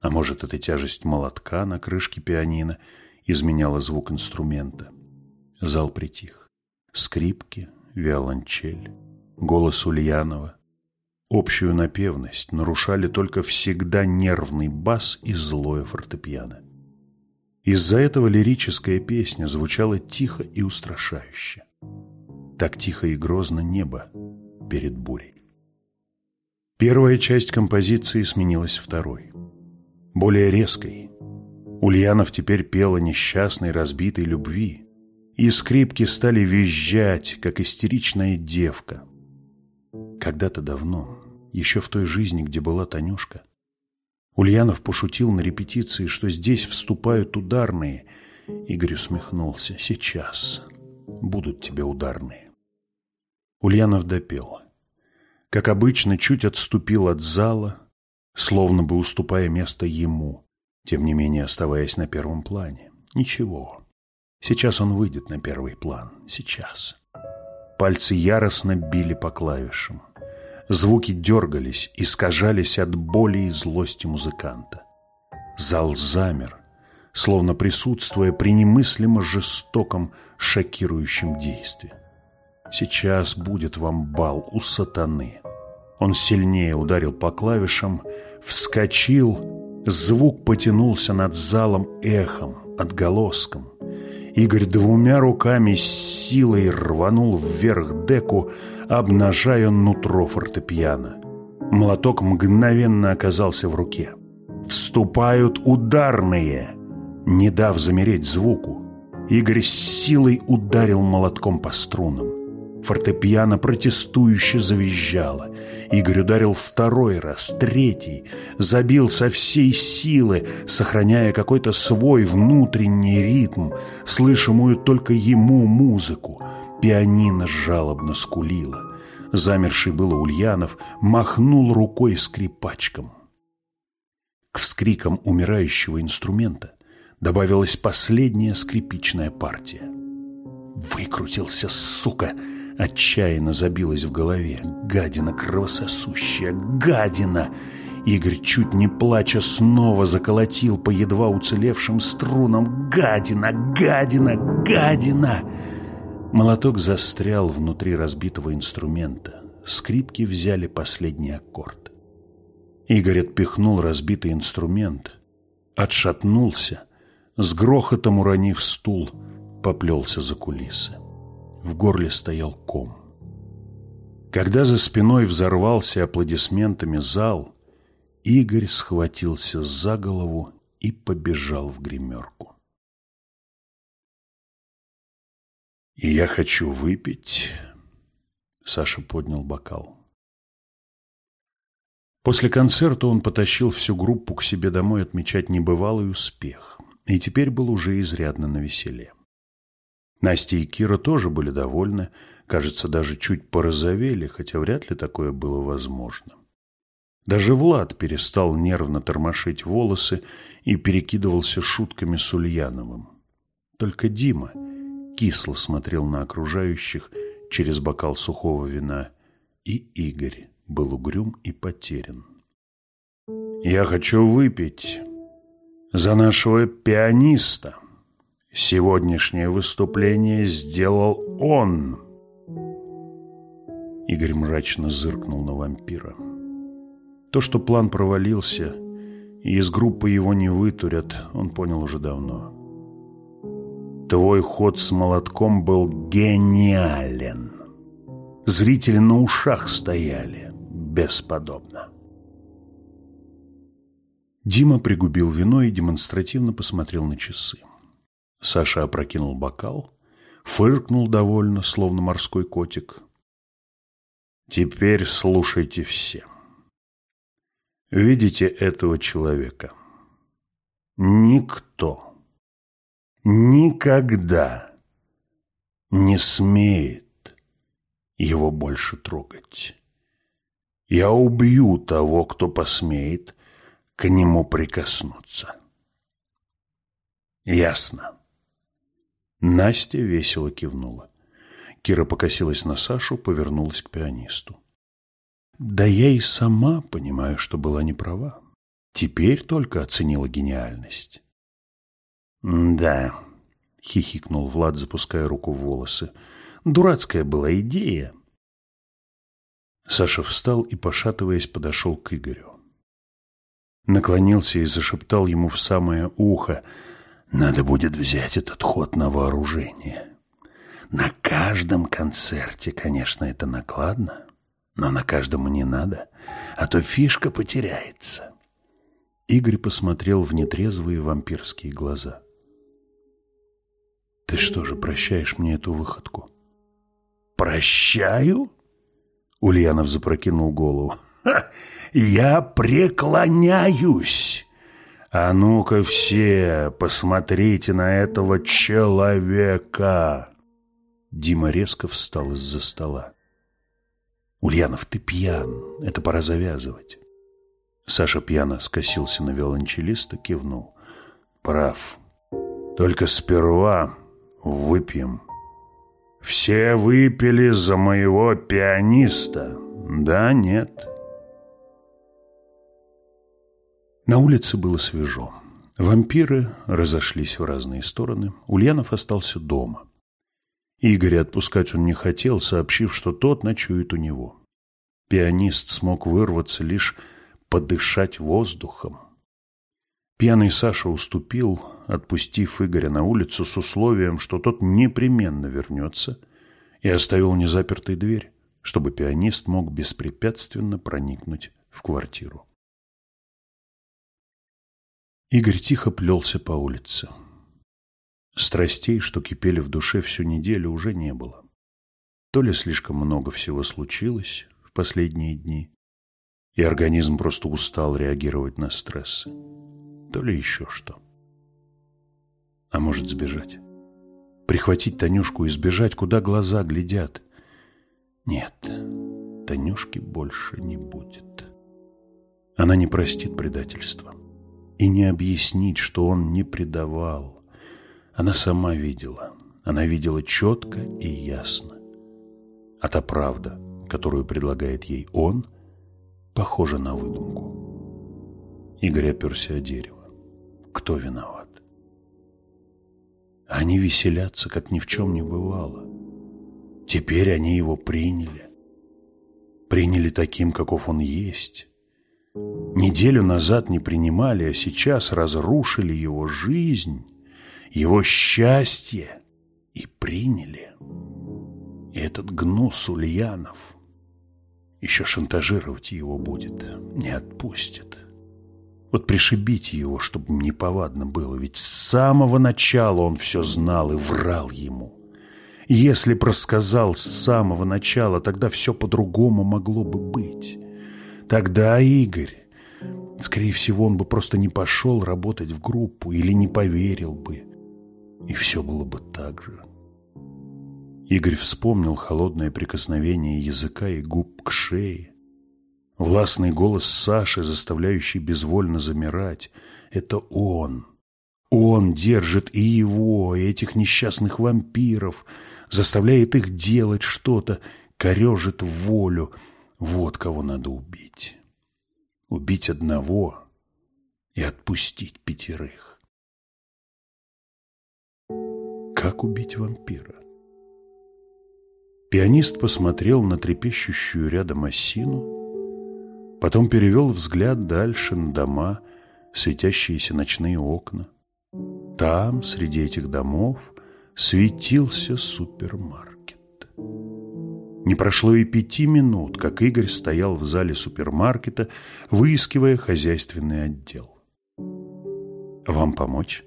А может, это тяжесть молотка на крышке пианино изменяла звук инструмента. Зал притих. Скрипки, виолончель, голос Ульянова. Общую напевность нарушали только всегда нервный бас и злое фортепиано. Из-за этого лирическая песня звучала тихо и устрашающе. Так тихо и грозно небо перед бурей. Первая часть композиции сменилась второй. Более резкой. Ульянов теперь пел о несчастной разбитой любви, и скрипки стали визжать, как истеричная девка. Когда-то давно, еще в той жизни, где была Танюшка, Ульянов пошутил на репетиции, что здесь вступают ударные. Игорь усмехнулся. «Сейчас будут тебе ударные». Ульянов допел. Как обычно, чуть отступил от зала, словно бы уступая место ему, тем не менее оставаясь на первом плане. Ничего. Сейчас он выйдет на первый план. Сейчас. Пальцы яростно били по клавишам. Звуки дергались, искажались от боли и злости музыканта. Зал замер, словно присутствуя при немыслимо жестоком, шокирующем действии. Сейчас будет вам бал у сатаны. Он сильнее ударил по клавишам, вскочил, звук потянулся над залом эхом, отголоском. Игорь двумя руками с силой рванул вверх деку, обнажая нутро фортепиано. Молоток мгновенно оказался в руке. «Вступают ударные!» Не дав замереть звуку, Игорь с силой ударил молотком по струнам. Фортепиано протестующе завизжало. Игорь ударил второй раз, третий, забил со всей силы, сохраняя какой-то свой внутренний ритм, слышимую только ему музыку. Пианино жалобно скулило. Замерший было Ульянов махнул рукой скрипачком. К вскрикам умирающего инструмента добавилась последняя скрипичная партия. «Выкрутился, сука!» Отчаянно забилась в голове. «Гадина кровососущая! Гадина!» Игорь, чуть не плача, снова заколотил по едва уцелевшим струнам. «Гадина! Гадина! Гадина!» Молоток застрял внутри разбитого инструмента. Скрипки взяли последний аккорд. Игорь отпихнул разбитый инструмент, отшатнулся, с грохотом уронив стул, поплелся за кулисы. В горле стоял ком. Когда за спиной взорвался аплодисментами зал, Игорь схватился за голову и побежал в гримерку. «И я хочу выпить...» Саша поднял бокал. После концерта он потащил всю группу к себе домой отмечать небывалый успех, и теперь был уже изрядно навеселе. Настя и Кира тоже были довольны, кажется, даже чуть порозовели, хотя вряд ли такое было возможно. Даже Влад перестал нервно тормошить волосы и перекидывался шутками с Ульяновым. Только Дима кисло смотрел на окружающих через бокал сухого вина, и Игорь был угрюм и потерян. «Я хочу выпить за нашего пианиста. Сегодняшнее выступление сделал он». Игорь мрачно зыркнул на вампира. То, что план провалился, и из группы его не вытурят, он понял уже давно. Твой ход с молотком был гениален. Зрители на ушах стояли. Бесподобно. Дима пригубил вино и демонстративно посмотрел на часы. Саша опрокинул бокал, фыркнул довольно, словно морской котик. «Теперь слушайте все. Видите этого человека? Никто никогда не смеет его больше трогать. Я убью того, кто посмеет к нему прикоснуться. Ясно. Настя весело кивнула. Кира покосилась на Сашу, повернулась к пианисту. Да я и сама понимаю, что была не права. Теперь только оценила гениальность. «Да», — хихикнул Влад, запуская руку в волосы. «Дурацкая была идея». Саша встал и, пошатываясь, подошел к Игорю. Наклонился и зашептал ему в самое ухо. «Надо будет взять этот ход на вооружение. На каждом концерте, конечно, это накладно, но на каждом не надо, а то фишка потеряется». Игорь посмотрел в нетрезвые вампирские глаза. «Ты что же, прощаешь мне эту выходку?» «Прощаю?» Ульянов запрокинул голову. «Ха! Я преклоняюсь! А ну-ка все, посмотрите на этого человека!» Дима резко встал из-за стола. «Ульянов, ты пьян, это пора завязывать». Саша пьяно скосился на виолончелиста, кивнул. «Прав. Только сперва выпьем». «Все выпили за моего пианиста, да, нет?» На улице было свежо. Вампиры разошлись в разные стороны. Ульянов остался дома. Игоря отпускать он не хотел, сообщив, что тот ночует у него. Пианист смог вырваться лишь подышать воздухом. Пьяный Саша уступил, отпустив Игоря на улицу с условием, что тот непременно вернется, и оставил незапертой дверь, чтобы пианист мог беспрепятственно проникнуть в квартиру. Игорь тихо плелся по улице. Страстей, что кипели в душе всю неделю, уже не было. То ли слишком много всего случилось в последние дни, и организм просто устал реагировать на стрессы, то ли еще что. А может сбежать? Прихватить Танюшку и сбежать, куда глаза глядят? Нет, Танюшки больше не будет. Она не простит предательства и не объяснит, что он не предавал. Она сама видела, она видела четко и ясно. А та правда, которую предлагает ей он, похожа на выдумку. Игорь оперся о дерево. Кто виноват? Они веселятся, как ни в чем не бывало. Теперь они его приняли. Приняли таким, каков он есть. Неделю назад не принимали, а сейчас разрушили его жизнь, его счастье и приняли. И этот гнус Ульянов еще шантажировать его будет, не отпустит. Вот пришибите его, чтобы не повадно было, ведь с самого начала он все знал и врал ему. Если просказал с самого начала, тогда все по-другому могло бы быть. Тогда Игорь, скорее всего, он бы просто не пошел работать в группу или не поверил бы, и все было бы так же. Игорь вспомнил холодное прикосновение языка и губ к шее, Властный голос Саши, заставляющий безвольно замирать, это он. Он держит и его, и этих несчастных вампиров, заставляет их делать что-то, корежит волю. Вот кого надо убить. Убить одного и отпустить пятерых. Как убить вампира? Пианист посмотрел на трепещущую рядом осину, Потом перевел взгляд дальше на дома, светящиеся ночные окна. Там, среди этих домов, светился супермаркет. Не прошло и пяти минут, как Игорь стоял в зале супермаркета, выискивая хозяйственный отдел. «Вам помочь?»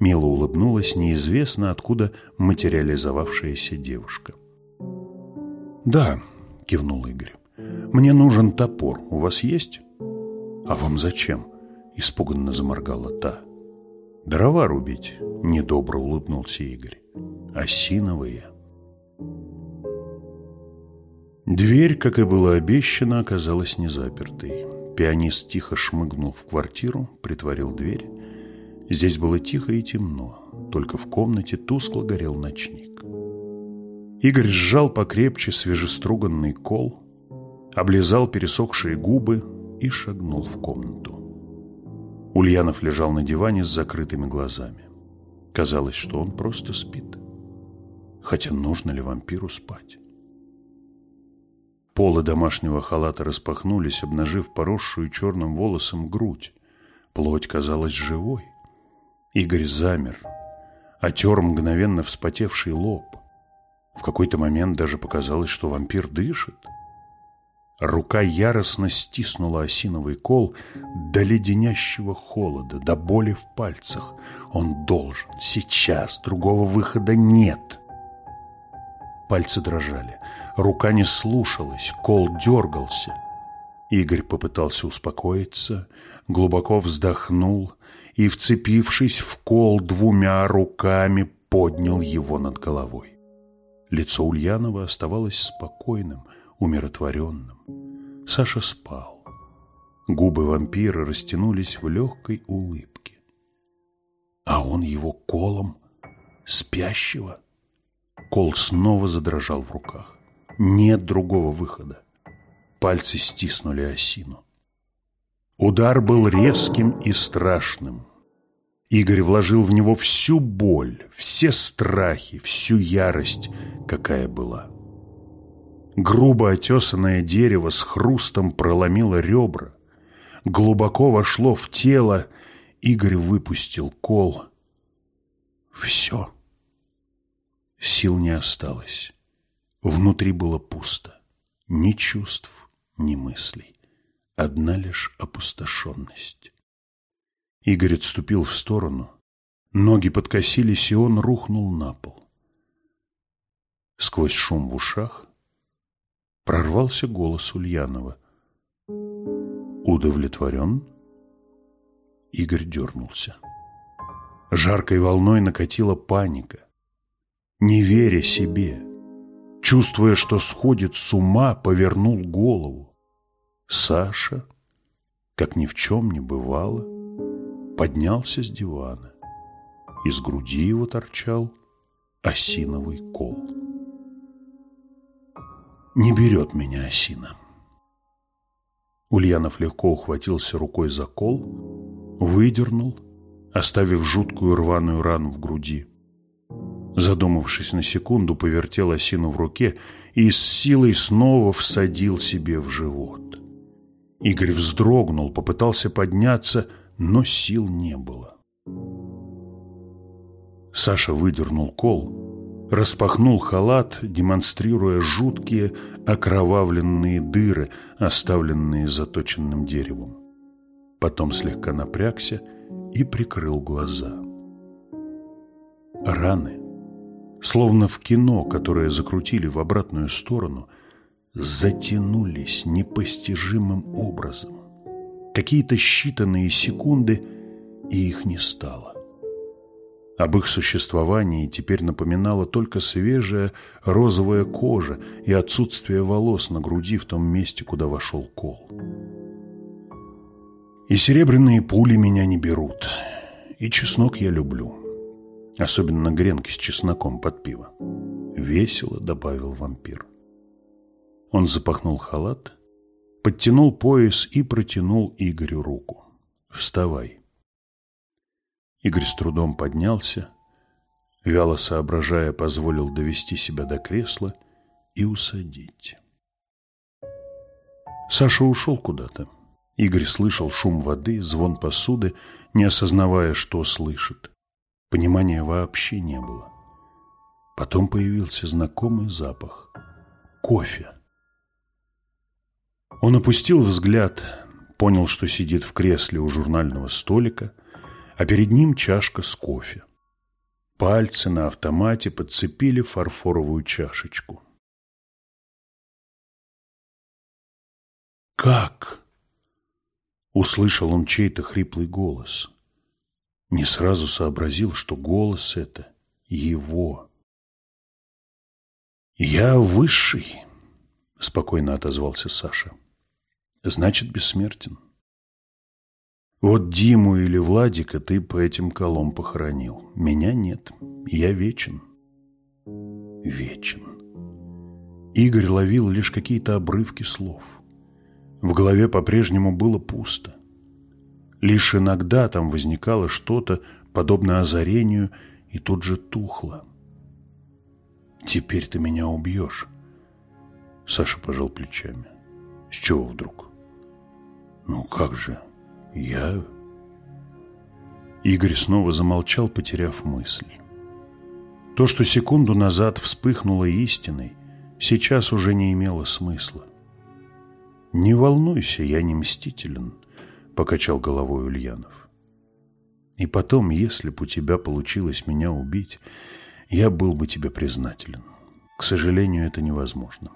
Мило улыбнулась неизвестно откуда материализовавшаяся девушка. «Да», — кивнул Игорь. «Мне нужен топор. У вас есть?» «А вам зачем?» – испуганно заморгала та. «Дрова рубить», – недобро улыбнулся Игорь. «Осиновые». Дверь, как и было обещано, оказалась незапертой. Пианист тихо шмыгнул в квартиру, притворил дверь. Здесь было тихо и темно, только в комнате тускло горел ночник. Игорь сжал покрепче свежеструганный кол, облизал пересохшие губы и шагнул в комнату. Ульянов лежал на диване с закрытыми глазами. Казалось, что он просто спит. Хотя нужно ли вампиру спать? Полы домашнего халата распахнулись, обнажив поросшую черным волосом грудь. Плоть казалась живой. Игорь замер, отер мгновенно вспотевший лоб. В какой-то момент даже показалось, что вампир дышит. Рука яростно стиснула осиновый кол до леденящего холода, до боли в пальцах. Он должен, сейчас, другого выхода нет. Пальцы дрожали, рука не слушалась, кол дергался. Игорь попытался успокоиться, глубоко вздохнул и, вцепившись в кол двумя руками, поднял его над головой. Лицо Ульянова оставалось спокойным, умиротворенным. Саша спал. Губы вампира растянулись в легкой улыбке. А он его колом спящего. Кол снова задрожал в руках. Нет другого выхода. Пальцы стиснули осину. Удар был резким и страшным. Игорь вложил в него всю боль, все страхи, всю ярость, какая была. Грубо отесанное дерево с хрустом проломило ребра. Глубоко вошло в тело. Игорь выпустил кол. Все. Сил не осталось. Внутри было пусто. Ни чувств, ни мыслей. Одна лишь опустошенность. Игорь отступил в сторону. Ноги подкосились, и он рухнул на пол. Сквозь шум в ушах прорвался голос Ульянова. «Удовлетворен?» Игорь дернулся. Жаркой волной накатила паника. Не веря себе, чувствуя, что сходит с ума, повернул голову. Саша, как ни в чем не бывало, поднялся с дивана. Из груди его торчал осиновый кол. Не берет меня осина. Ульянов легко ухватился рукой за кол, выдернул, оставив жуткую рваную рану в груди. Задумавшись на секунду, повертел осину в руке и с силой снова всадил себе в живот. Игорь вздрогнул, попытался подняться, но сил не было. Саша выдернул кол, распахнул халат, демонстрируя жуткие окровавленные дыры, оставленные заточенным деревом. Потом слегка напрягся и прикрыл глаза. Раны, словно в кино, которое закрутили в обратную сторону, затянулись непостижимым образом. Какие-то считанные секунды, и их не стало. Об их существовании теперь напоминала только свежая розовая кожа и отсутствие волос на груди в том месте, куда вошел кол. И серебряные пули меня не берут, и чеснок я люблю, особенно гренки с чесноком под пиво. Весело добавил вампир. Он запахнул халат, подтянул пояс и протянул Игорю руку. «Вставай». Игорь с трудом поднялся, вяло соображая, позволил довести себя до кресла и усадить. Саша ушел куда-то. Игорь слышал шум воды, звон посуды, не осознавая, что слышит. Понимания вообще не было. Потом появился знакомый запах. Кофе. Он опустил взгляд, понял, что сидит в кресле у журнального столика, а перед ним чашка с кофе. Пальцы на автомате подцепили фарфоровую чашечку. «Как?» — услышал он чей-то хриплый голос. Не сразу сообразил, что голос это его. «Я высший», — спокойно отозвался Саша. «Значит, бессмертен». Вот Диму или Владика ты по этим колом похоронил. Меня нет. Я вечен. Вечен. Игорь ловил лишь какие-то обрывки слов. В голове по-прежнему было пусто. Лишь иногда там возникало что-то, подобное озарению, и тут же тухло. «Теперь ты меня убьешь», — Саша пожал плечами. «С чего вдруг?» «Ну как же?» «Я...» Игорь снова замолчал, потеряв мысль. То, что секунду назад вспыхнуло истиной, сейчас уже не имело смысла. «Не волнуйся, я не мстителен», — покачал головой Ульянов. «И потом, если бы у тебя получилось меня убить, я был бы тебе признателен. К сожалению, это невозможно.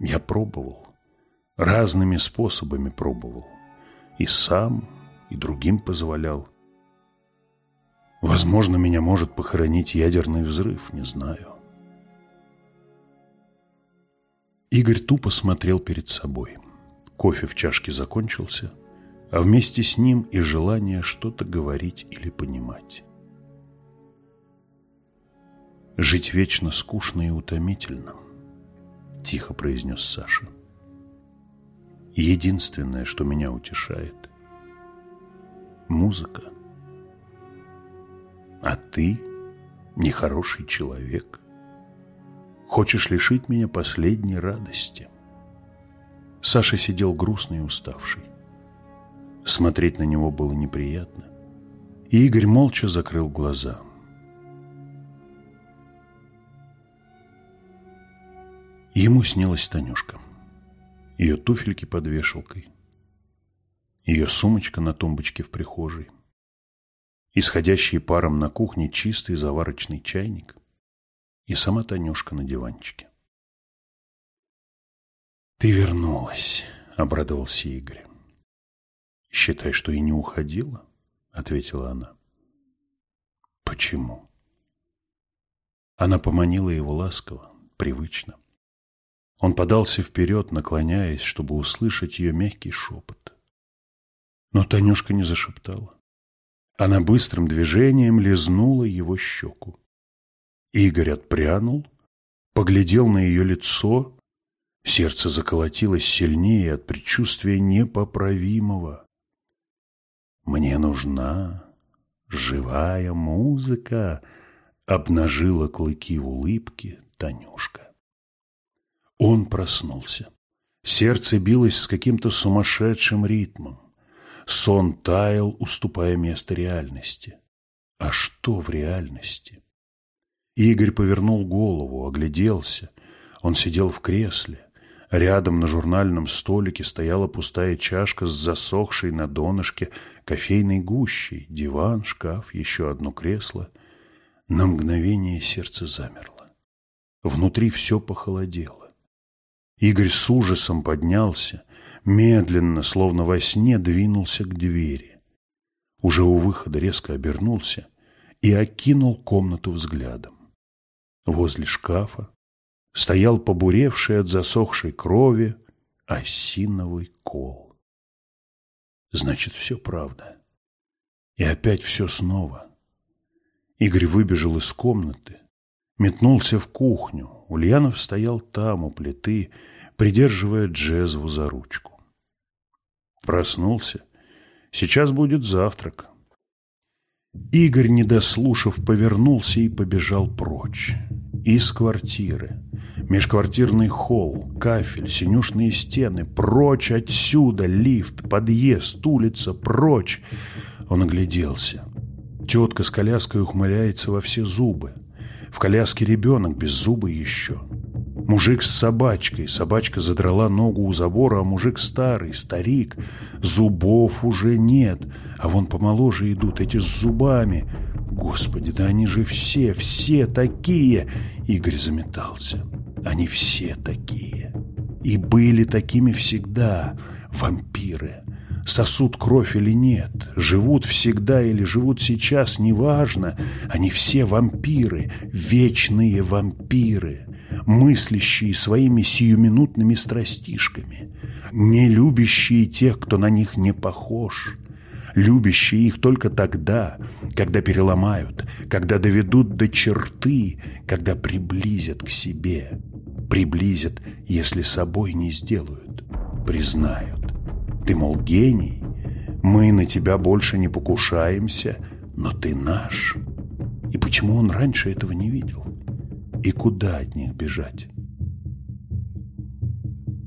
Я пробовал, разными способами пробовал. И сам, и другим позволял. Возможно, меня может похоронить ядерный взрыв, не знаю. Игорь тупо смотрел перед собой. Кофе в чашке закончился, а вместе с ним и желание что-то говорить или понимать. «Жить вечно скучно и утомительно», — тихо произнес Саша. Единственное, что меня утешает – музыка. А ты нехороший человек. Хочешь лишить меня последней радости. Саша сидел грустный и уставший. Смотреть на него было неприятно. И Игорь молча закрыл глаза. Ему снилась Танюшка ее туфельки под вешалкой, ее сумочка на тумбочке в прихожей, исходящий паром на кухне чистый заварочный чайник и сама Танюшка на диванчике. «Ты вернулась», — обрадовался Игорь. «Считай, что и не уходила», — ответила она. «Почему?» Она поманила его ласково, привычно. Он подался вперед, наклоняясь, чтобы услышать ее мягкий шепот. Но Танюшка не зашептала. Она быстрым движением лизнула его щеку. Игорь отпрянул, поглядел на ее лицо, сердце заколотилось сильнее от предчувствия непоправимого. «Мне нужна живая музыка», — обнажила клыки в улыбке Танюшка. Он проснулся. Сердце билось с каким-то сумасшедшим ритмом. Сон таял, уступая место реальности. А что в реальности? Игорь повернул голову, огляделся. Он сидел в кресле. Рядом на журнальном столике стояла пустая чашка с засохшей на донышке кофейной гущей, диван, шкаф, еще одно кресло. На мгновение сердце замерло. Внутри все похолодело. Игорь с ужасом поднялся, медленно, словно во сне, двинулся к двери. Уже у выхода резко обернулся и окинул комнату взглядом. Возле шкафа стоял побуревший от засохшей крови осиновый кол. Значит, все правда. И опять все снова. Игорь выбежал из комнаты, метнулся в кухню. Ульянов стоял там, у плиты, придерживая джезву за ручку. Проснулся. Сейчас будет завтрак. Игорь, не дослушав, повернулся и побежал прочь. Из квартиры. Межквартирный холл, кафель, синюшные стены. Прочь отсюда, лифт, подъезд, улица, прочь. Он огляделся. Тетка с коляской ухмыляется во все зубы. В коляске ребенок без зубы еще. Мужик с собачкой. Собачка задрала ногу у забора, а мужик старый, старик. Зубов уже нет. А вон помоложе идут эти с зубами. Господи, да они же все, все такие. Игорь заметался. Они все такие. И были такими всегда. Вампиры. Сосут кровь или нет, живут всегда или живут сейчас, неважно. Они все вампиры, вечные вампиры мыслящие своими сиюминутными страстишками, не любящие тех, кто на них не похож, любящие их только тогда, когда переломают, когда доведут до черты, когда приблизят к себе, приблизят, если собой не сделают, признают. Ты, мол, гений, мы на тебя больше не покушаемся, но ты наш. И почему он раньше этого не видел? и куда от них бежать.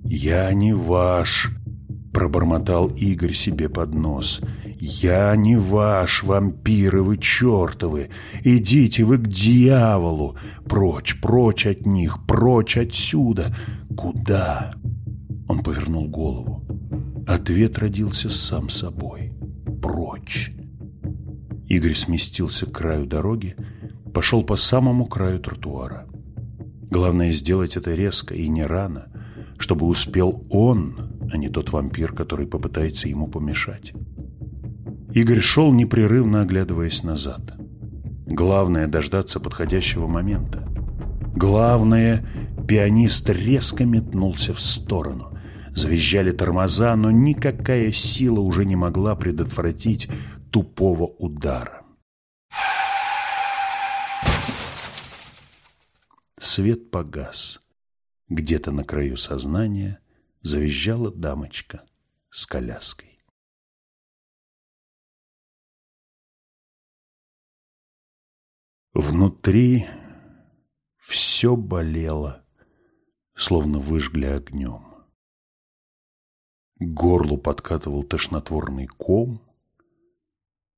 «Я не ваш», — пробормотал Игорь себе под нос. «Я не ваш, вампиры вы чертовы! Идите вы к дьяволу! Прочь, прочь от них, прочь отсюда! Куда?» Он повернул голову. Ответ родился сам собой. «Прочь!» Игорь сместился к краю дороги, пошел по самому краю тротуара. Главное сделать это резко и не рано, чтобы успел он, а не тот вампир, который попытается ему помешать. Игорь шел, непрерывно оглядываясь назад. Главное – дождаться подходящего момента. Главное – пианист резко метнулся в сторону. Завизжали тормоза, но никакая сила уже не могла предотвратить тупого удара. Свет погас. Где-то на краю сознания завизжала дамочка с коляской. Внутри все болело, словно выжгли огнем. К горлу подкатывал тошнотворный ком,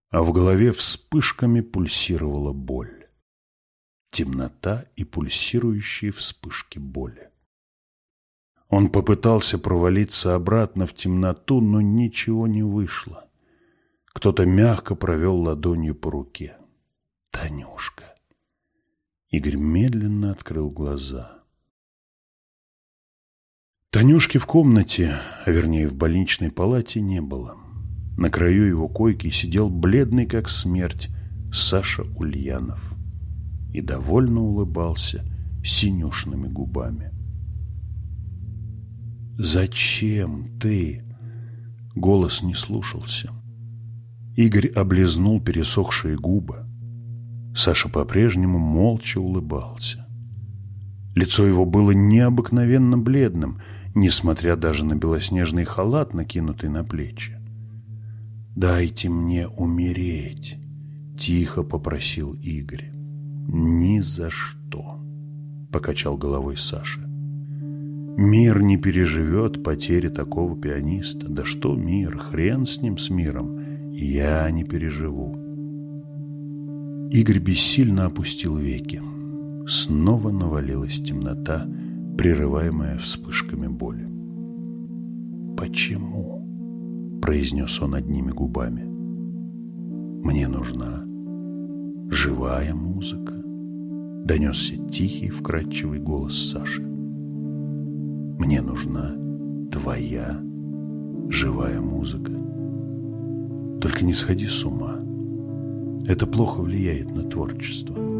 а в голове вспышками пульсировала боль темнота и пульсирующие вспышки боли. Он попытался провалиться обратно в темноту, но ничего не вышло. Кто-то мягко провел ладонью по руке. Танюшка. Игорь медленно открыл глаза. Танюшки в комнате, а вернее в больничной палате, не было. На краю его койки сидел бледный как смерть Саша Ульянов и довольно улыбался синюшными губами. «Зачем ты?» Голос не слушался. Игорь облизнул пересохшие губы. Саша по-прежнему молча улыбался. Лицо его было необыкновенно бледным, несмотря даже на белоснежный халат, накинутый на плечи. «Дайте мне умереть», — тихо попросил Игорь. «Ни за что», — покачал головой Саша. «Мир не переживет потери такого пианиста. Да что мир, хрен с ним, с миром. Я не переживу». Игорь бессильно опустил веки. Снова навалилась темнота, прерываемая вспышками боли. «Почему?» – произнес он одними губами. «Мне нужна живая музыка», – донесся тихий, вкрадчивый голос Саши. «Мне нужна твоя живая музыка. Только не сходи с ума. Это плохо влияет на творчество».